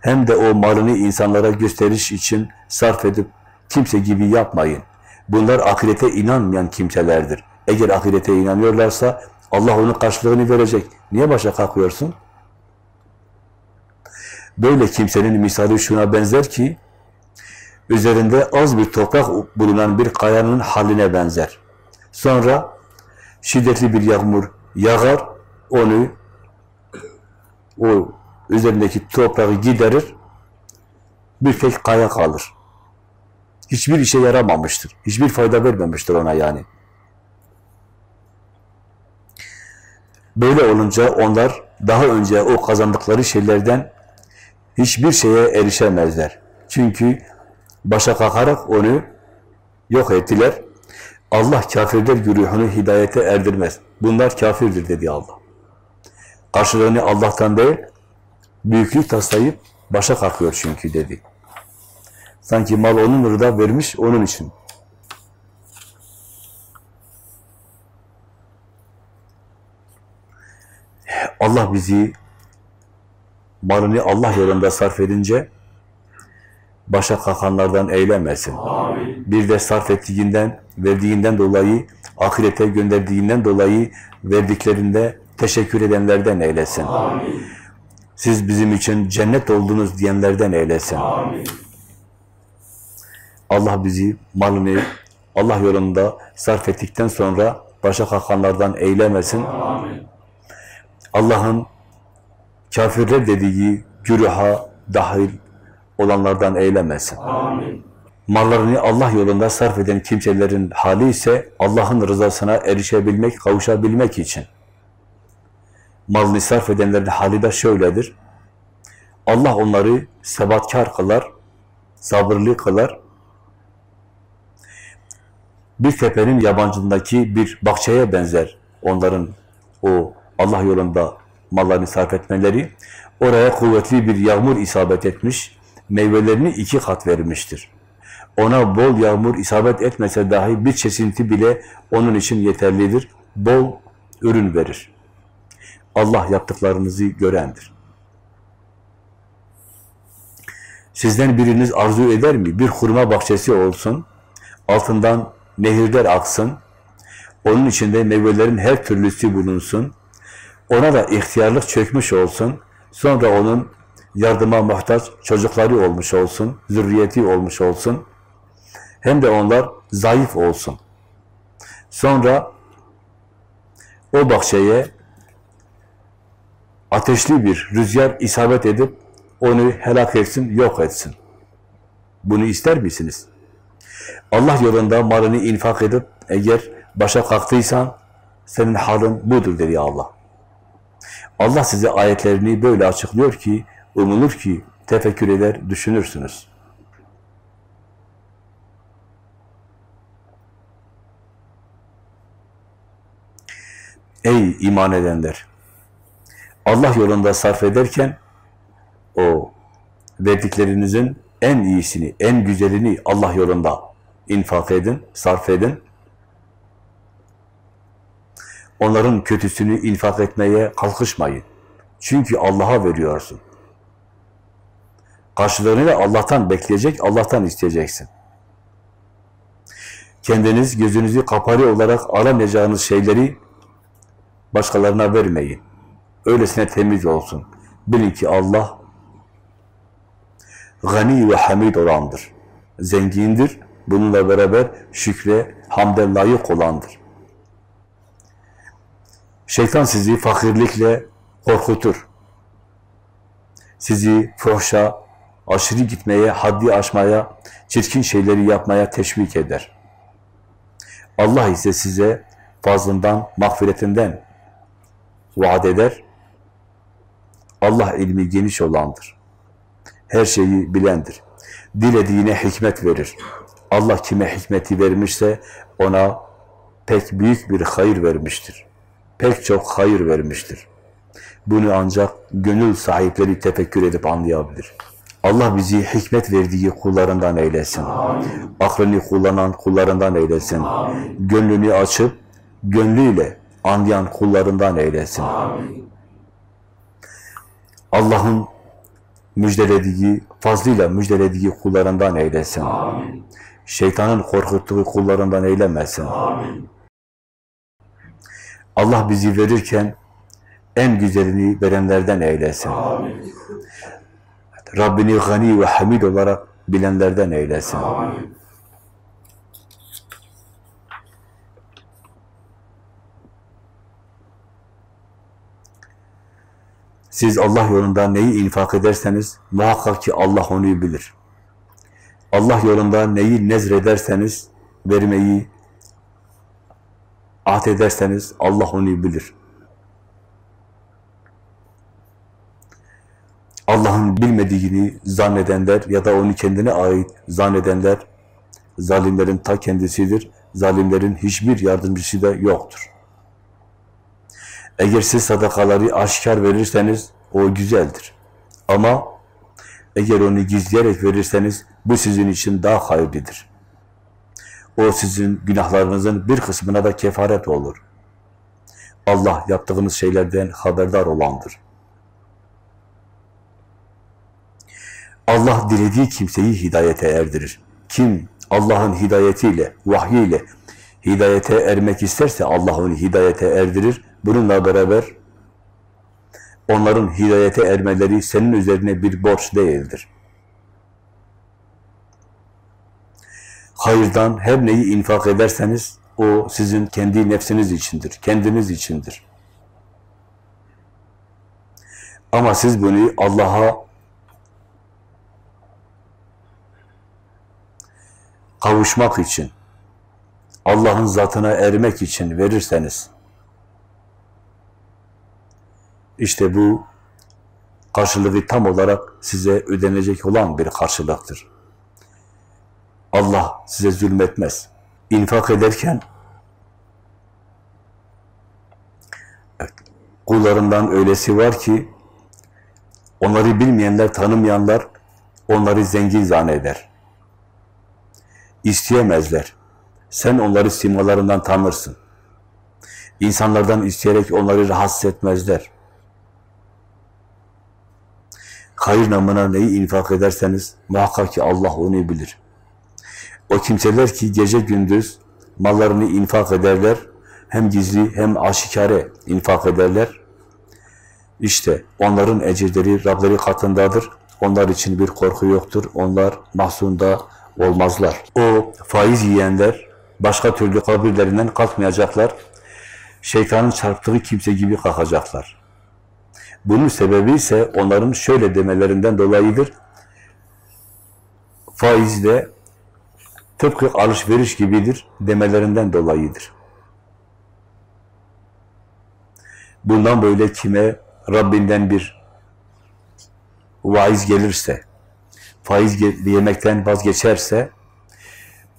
Hem de o malını insanlara gösteriş için sarf edip kimse gibi yapmayın. Bunlar ahirete inanmayan kimselerdir. Eğer ahirete inanıyorlarsa Allah onun karşılığını verecek. Niye başa kalkıyorsun? Böyle kimsenin misali şuna benzer ki, üzerinde az bir toprak bulunan bir kayanın haline benzer. Sonra şiddetli bir yağmur yağar, onu o üzerindeki toprağı giderir, bir tek kaya kalır. Hiçbir işe yaramamıştır. Hiçbir fayda vermemiştir ona yani. Böyle olunca onlar daha önce o kazandıkları şeylerden hiçbir şeye erişemezler. Çünkü başa kalkarak onu yok ettiler. Allah kafirler güruhunu hidayete erdirmez. Bunlar kafirdir dedi Allah. Karşılığını Allah'tan değil, büyüklük taslayıp başa kalkıyor çünkü dedi. Sanki mal onun rıda vermiş, onun için. Allah bizi malını Allah yolunda sarf edince başa kalkanlardan eylemesin. Amin. Bir de sarf ettiğinden, verdiğinden dolayı, ahirete gönderdiğinden dolayı verdiklerinde teşekkür edenlerden eylesin. Amin. Siz bizim için cennet oldunuz diyenlerden eylesin. Amin. Allah bizi malını Allah yolunda sarf ettikten sonra başa kalkanlardan eylemesin. Allah'ın kafirler dediği güruha dahil olanlardan eylemesin. Amin. Mallarını Allah yolunda sarf eden kimselerin hali ise Allah'ın rızasına erişebilmek, kavuşabilmek için. Malını sarf edenlerin hali de şöyledir. Allah onları sebatkar kılar, sabırlı kılar. Bir tepenin yabancındaki bir bahçeye benzer onların o Allah yolunda mallarını sarf etmeleri. Oraya kuvvetli bir yağmur isabet etmiş, meyvelerini iki kat vermiştir. Ona bol yağmur isabet etmese dahi bir çesinti bile onun için yeterlidir. Bol ürün verir. Allah yaptıklarınızı görendir. Sizden biriniz arzu eder mi? Bir hurma bahçesi olsun, altından nehirler aksın, onun içinde meyvelerin her türlüsü bulunsun, ona da ihtiyarlık çökmüş olsun, sonra onun yardıma muhtaç çocukları olmuş olsun, zürriyeti olmuş olsun, hem de onlar zayıf olsun. Sonra o bahçeye ateşli bir rüzgar isabet edip onu helak etsin, yok etsin. Bunu ister misiniz? Allah yolunda malını infak edip eğer başa kalktıysan senin halin budur dedi Allah. Allah size ayetlerini böyle açıklıyor ki umulur ki tefekkür eder, düşünürsünüz. Ey iman edenler! Allah yolunda sarf ederken o verdiklerinizin en iyisini, en güzelini Allah yolunda infak edin, sarf edin. Onların kötüsünü infak etmeye kalkışmayın. Çünkü Allah'a veriyorsun. Karşılığını da Allah'tan bekleyecek, Allah'tan isteyeceksin. Kendiniz gözünüzü kapalı olarak alamayacağınız şeyleri başkalarına vermeyin. Öylesine temiz olsun. Bilin ki Allah gani ve hamid olandır. Zengindir. Bununla beraber şükre, hamde layık olandır. Şeytan sizi fakirlikle korkutur. Sizi fuhşa, aşırı gitmeye, haddi aşmaya, çirkin şeyleri yapmaya teşvik eder. Allah ise size fazlından, mağfiretinden vaat eder. Allah ilmi geniş olandır. Her şeyi bilendir. Dilediğine hikmet verir. Allah kime hikmeti vermişse ona pek büyük bir hayır vermiştir. Pek çok hayır vermiştir. Bunu ancak gönül sahipleri tefekkür edip anlayabilir. Allah bizi hikmet verdiği kullarından eylesin. Amin. Aklını kullanan kullarından eylesin. Amin. Gönlünü açıp gönlüyle anlayan kullarından eylesin. Allah'ın müjdelediği, fazlıyla müjdelediği kullarından eylesin. Amin. Şeytanın korkuttuğu kullarından eylemesin. Amin. Allah bizi verirken en güzelini verenlerden eylesin. Amin. Rabbini gani ve hamid olarak bilenlerden eylesin. Amin. Siz Allah yolunda neyi infak ederseniz muhakkak ki Allah onu bilir. Allah yolunda neyi nezrederseniz vermeyi ahd ederseniz Allah onu bilir. Allah'ın bilmediğini zannedenler ya da onu kendine ait zannedenler zalimlerin ta kendisidir. Zalimlerin hiçbir yardımcısı da yoktur. Eğer siz sadakaları aşikar verirseniz o güzeldir. Ama eğer onu gizleyerek verirseniz bu sizin için daha hayırlıdır. O sizin günahlarınızın bir kısmına da kefaret olur. Allah yaptığınız şeylerden haberdar olandır. Allah dilediği kimseyi hidayete erdirir. Kim Allah'ın hidayetiyle, vahyiyle hidayete ermek isterse Allah onu hidayete erdirir. Bununla beraber onların hidayete ermeleri senin üzerine bir borç değildir. Hayırdan her neyi infak ederseniz o sizin kendi nefsiniz içindir, kendiniz içindir. Ama siz bunu Allah'a kavuşmak için, Allah'ın zatına ermek için verirseniz, işte bu karşılığı tam olarak size ödenecek olan bir karşılıktır. Allah size zulmetmez. İnfak ederken kullarından öylesi var ki onları bilmeyenler, tanımayanlar onları zengin zanneder. İsteyemezler. Sen onları simalarından tanırsın. İnsanlardan isteyerek onları rahatsız etmezler. Hayır namına neyi infak ederseniz muhakkak ki Allah onu bilir. O kimseler ki gece gündüz mallarını infak ederler, hem gizli hem aşikare infak ederler. İşte onların ecirleri Rableri katındadır. Onlar için bir korku yoktur. Onlar mahzunda olmazlar. O faiz yiyenler başka türlü kabirlerinden kalkmayacaklar. Şeytanın çarptığı kimse gibi kalkacaklar. Bunun sebebi ise onların şöyle demelerinden dolayıdır. Faiz de tıpkı alışveriş gibidir demelerinden dolayıdır. Bundan böyle kime Rabbinden bir vaiz gelirse, faiz yemekten vazgeçerse,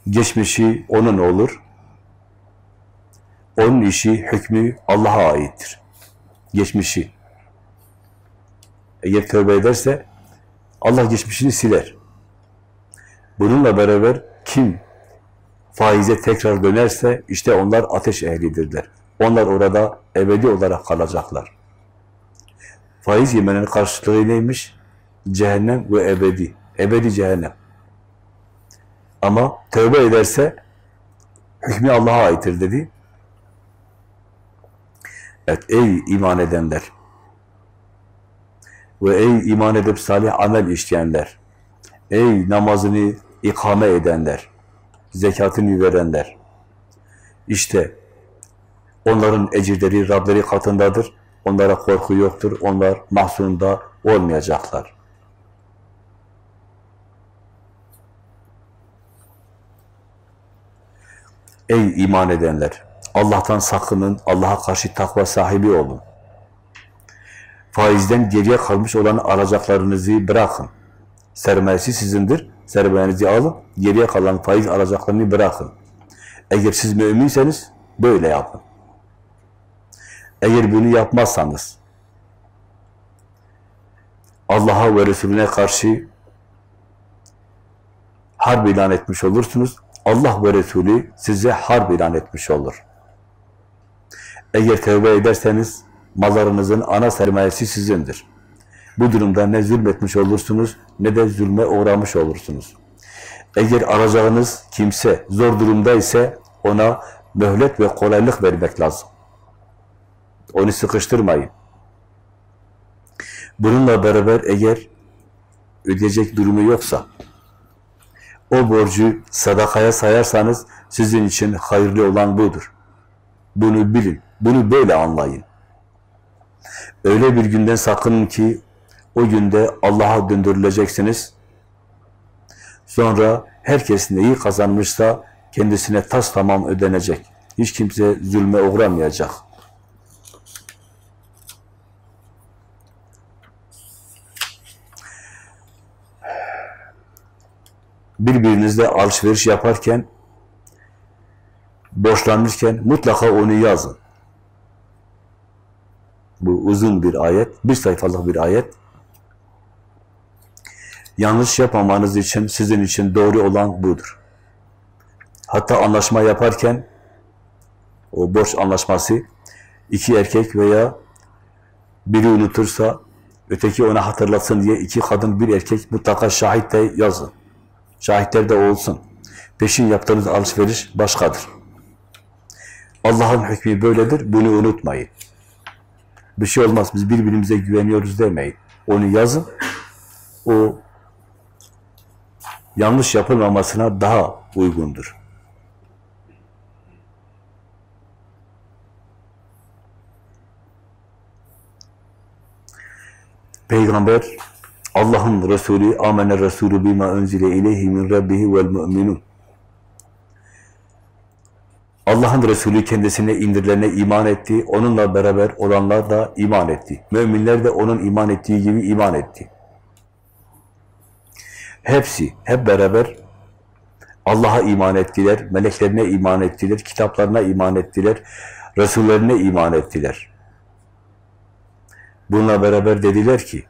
geçmişi onun olur, onun işi, hükmü Allah'a aittir. Geçmişi. Eğer tövbe ederse Allah geçmişini siler. Bununla beraber kim faize tekrar dönerse işte onlar ateş ehlidirler. Onlar orada ebedi olarak kalacaklar. Faiz yemenin karşılığı neymiş? cehennem ve ebedi. Ebedi cehennem. Ama tövbe ederse hükmü Allah'a aittir dedi. Evet, ey iman edenler ve ey iman edip salih amel işleyenler, ey namazını ikame edenler, zekatını verenler, işte onların ecirleri Rableri katındadır. Onlara korku yoktur. Onlar mahzunda olmayacaklar. Ey iman edenler! Allah'tan sakının, Allah'a karşı takva sahibi olun. Faizden geriye kalmış olan alacaklarınızı bırakın. Sermayesi sizindir. Sermayenizi alın, geriye kalan faiz alacaklarını bırakın. Eğer siz müminseniz böyle yapın. Eğer bunu yapmazsanız Allah'a ve Resulüne karşı harp ilan etmiş olursunuz. Allah ve Resulü size harp ilan etmiş olur. Eğer tevbe ederseniz mallarınızın ana sermayesi sizindir. Bu durumda ne zulmetmiş olursunuz ne de zulme uğramış olursunuz. Eğer arayacağınız kimse zor durumda ise ona mühlet ve kolaylık vermek lazım. Onu sıkıştırmayın. Bununla beraber eğer ödeyecek durumu yoksa o borcu sadakaya sayarsanız sizin için hayırlı olan budur. Bunu bilin. Bunu böyle anlayın. Öyle bir günden sakının ki o günde Allah'a döndürüleceksiniz. Sonra herkes neyi kazanmışsa kendisine tas tamam ödenecek. Hiç kimse zulme uğramayacak. Birbirinizle alışveriş yaparken, borçlanmışken mutlaka onu yazın. Bu uzun bir ayet, bir sayfalık bir ayet. Yanlış yapmamanız için, sizin için doğru olan budur. Hatta anlaşma yaparken, o borç anlaşması, iki erkek veya biri unutursa, öteki ona hatırlatsın diye iki kadın, bir erkek mutlaka şahit de yazın. Şahitler de olsun. Peşin yaptığınız alışveriş başkadır. Allah'ın hükmü böyledir, bunu unutmayın. Bir şey olmaz, biz birbirimize güveniyoruz demeyin. Onu yazın, o yanlış yapılmamasına daha uygundur. Peygamber Allah'ın Resulü, amener Resulü bima önzile ileyhi min rabbihi vel mu'minun. Allah'ın Resulü kendisine indirilene iman etti. Onunla beraber olanlar da iman etti. Müminler de onun iman ettiği gibi iman etti. Hepsi, hep beraber Allah'a iman ettiler, meleklerine iman ettiler, kitaplarına iman ettiler, Resullerine iman ettiler. Bununla beraber dediler ki,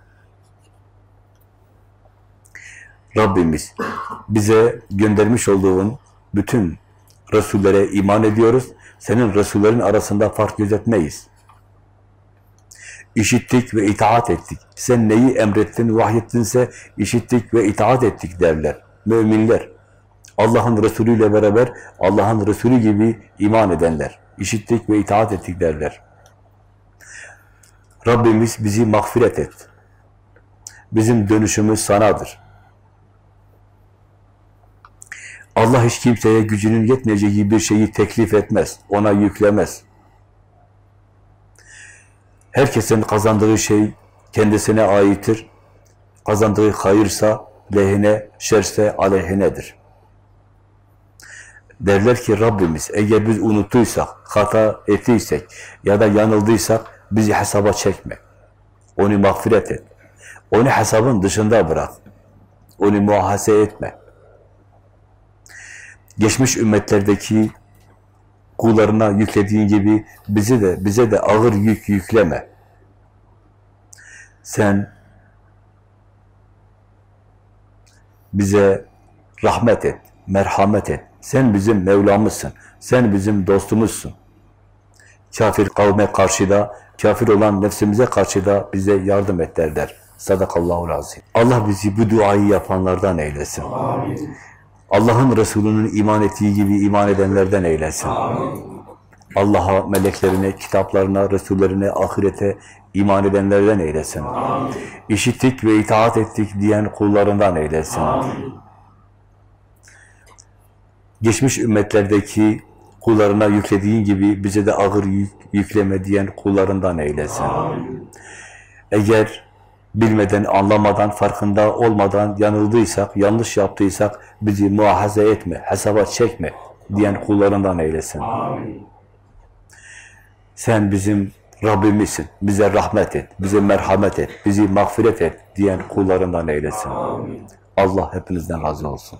Rabbimiz bize göndermiş olduğun bütün Resullere iman ediyoruz. Senin Resullerin arasında fark gözetmeyiz. İşittik ve itaat ettik. Sen neyi emrettin, vahyettinse işittik ve itaat ettik derler. Müminler. Allah'ın Resulü ile beraber Allah'ın Resulü gibi iman edenler. İşittik ve itaat ettik derler. Rabbimiz bizi mağfiret et. Bizim dönüşümüz sanadır. Allah hiç kimseye gücünün yetmeyeceği bir şeyi teklif etmez, ona yüklemez. Herkesin kazandığı şey kendisine aittir. Kazandığı hayırsa lehine, şerse aleyhinedir. Derler ki Rabbimiz eğer biz unuttuysak, hata ettiysek ya da yanıldıysak bizi hesaba çekme. Onu mağfiret et. Onu hesabın dışında bırak. Onu muhase etme geçmiş ümmetlerdeki kullarına yüklediğin gibi bizi de bize de ağır yük yükleme. Sen bize rahmet et, merhamet et. Sen bizim Mevlamızsın. Sen bizim dostumuzsun. Kafir kavme karşı da, kafir olan nefsimize karşı da bize yardım et derler. Sadakallahul azim. Allah bizi bu duayı yapanlardan eylesin. Allah'ın Resulü'nün iman ettiği gibi iman edenlerden eylesin. Allah'a, meleklerine, kitaplarına, Resullerine, ahirete iman edenlerden eylesin. İşittik ve itaat ettik diyen kullarından eylesin. Geçmiş ümmetlerdeki kullarına yüklediğin gibi bize de ağır yük, yükleme diyen kullarından eylesin. Eğer bilmeden, anlamadan, farkında olmadan yanıldıysak, yanlış yaptıysak bizi muahaze etme, hesaba çekme diyen kullarından eylesin. Sen bizim Rabbimizsin. Bize rahmet et, bize merhamet et, bizi mağfiret et diyen kullarından eylesin. Allah hepinizden razı olsun.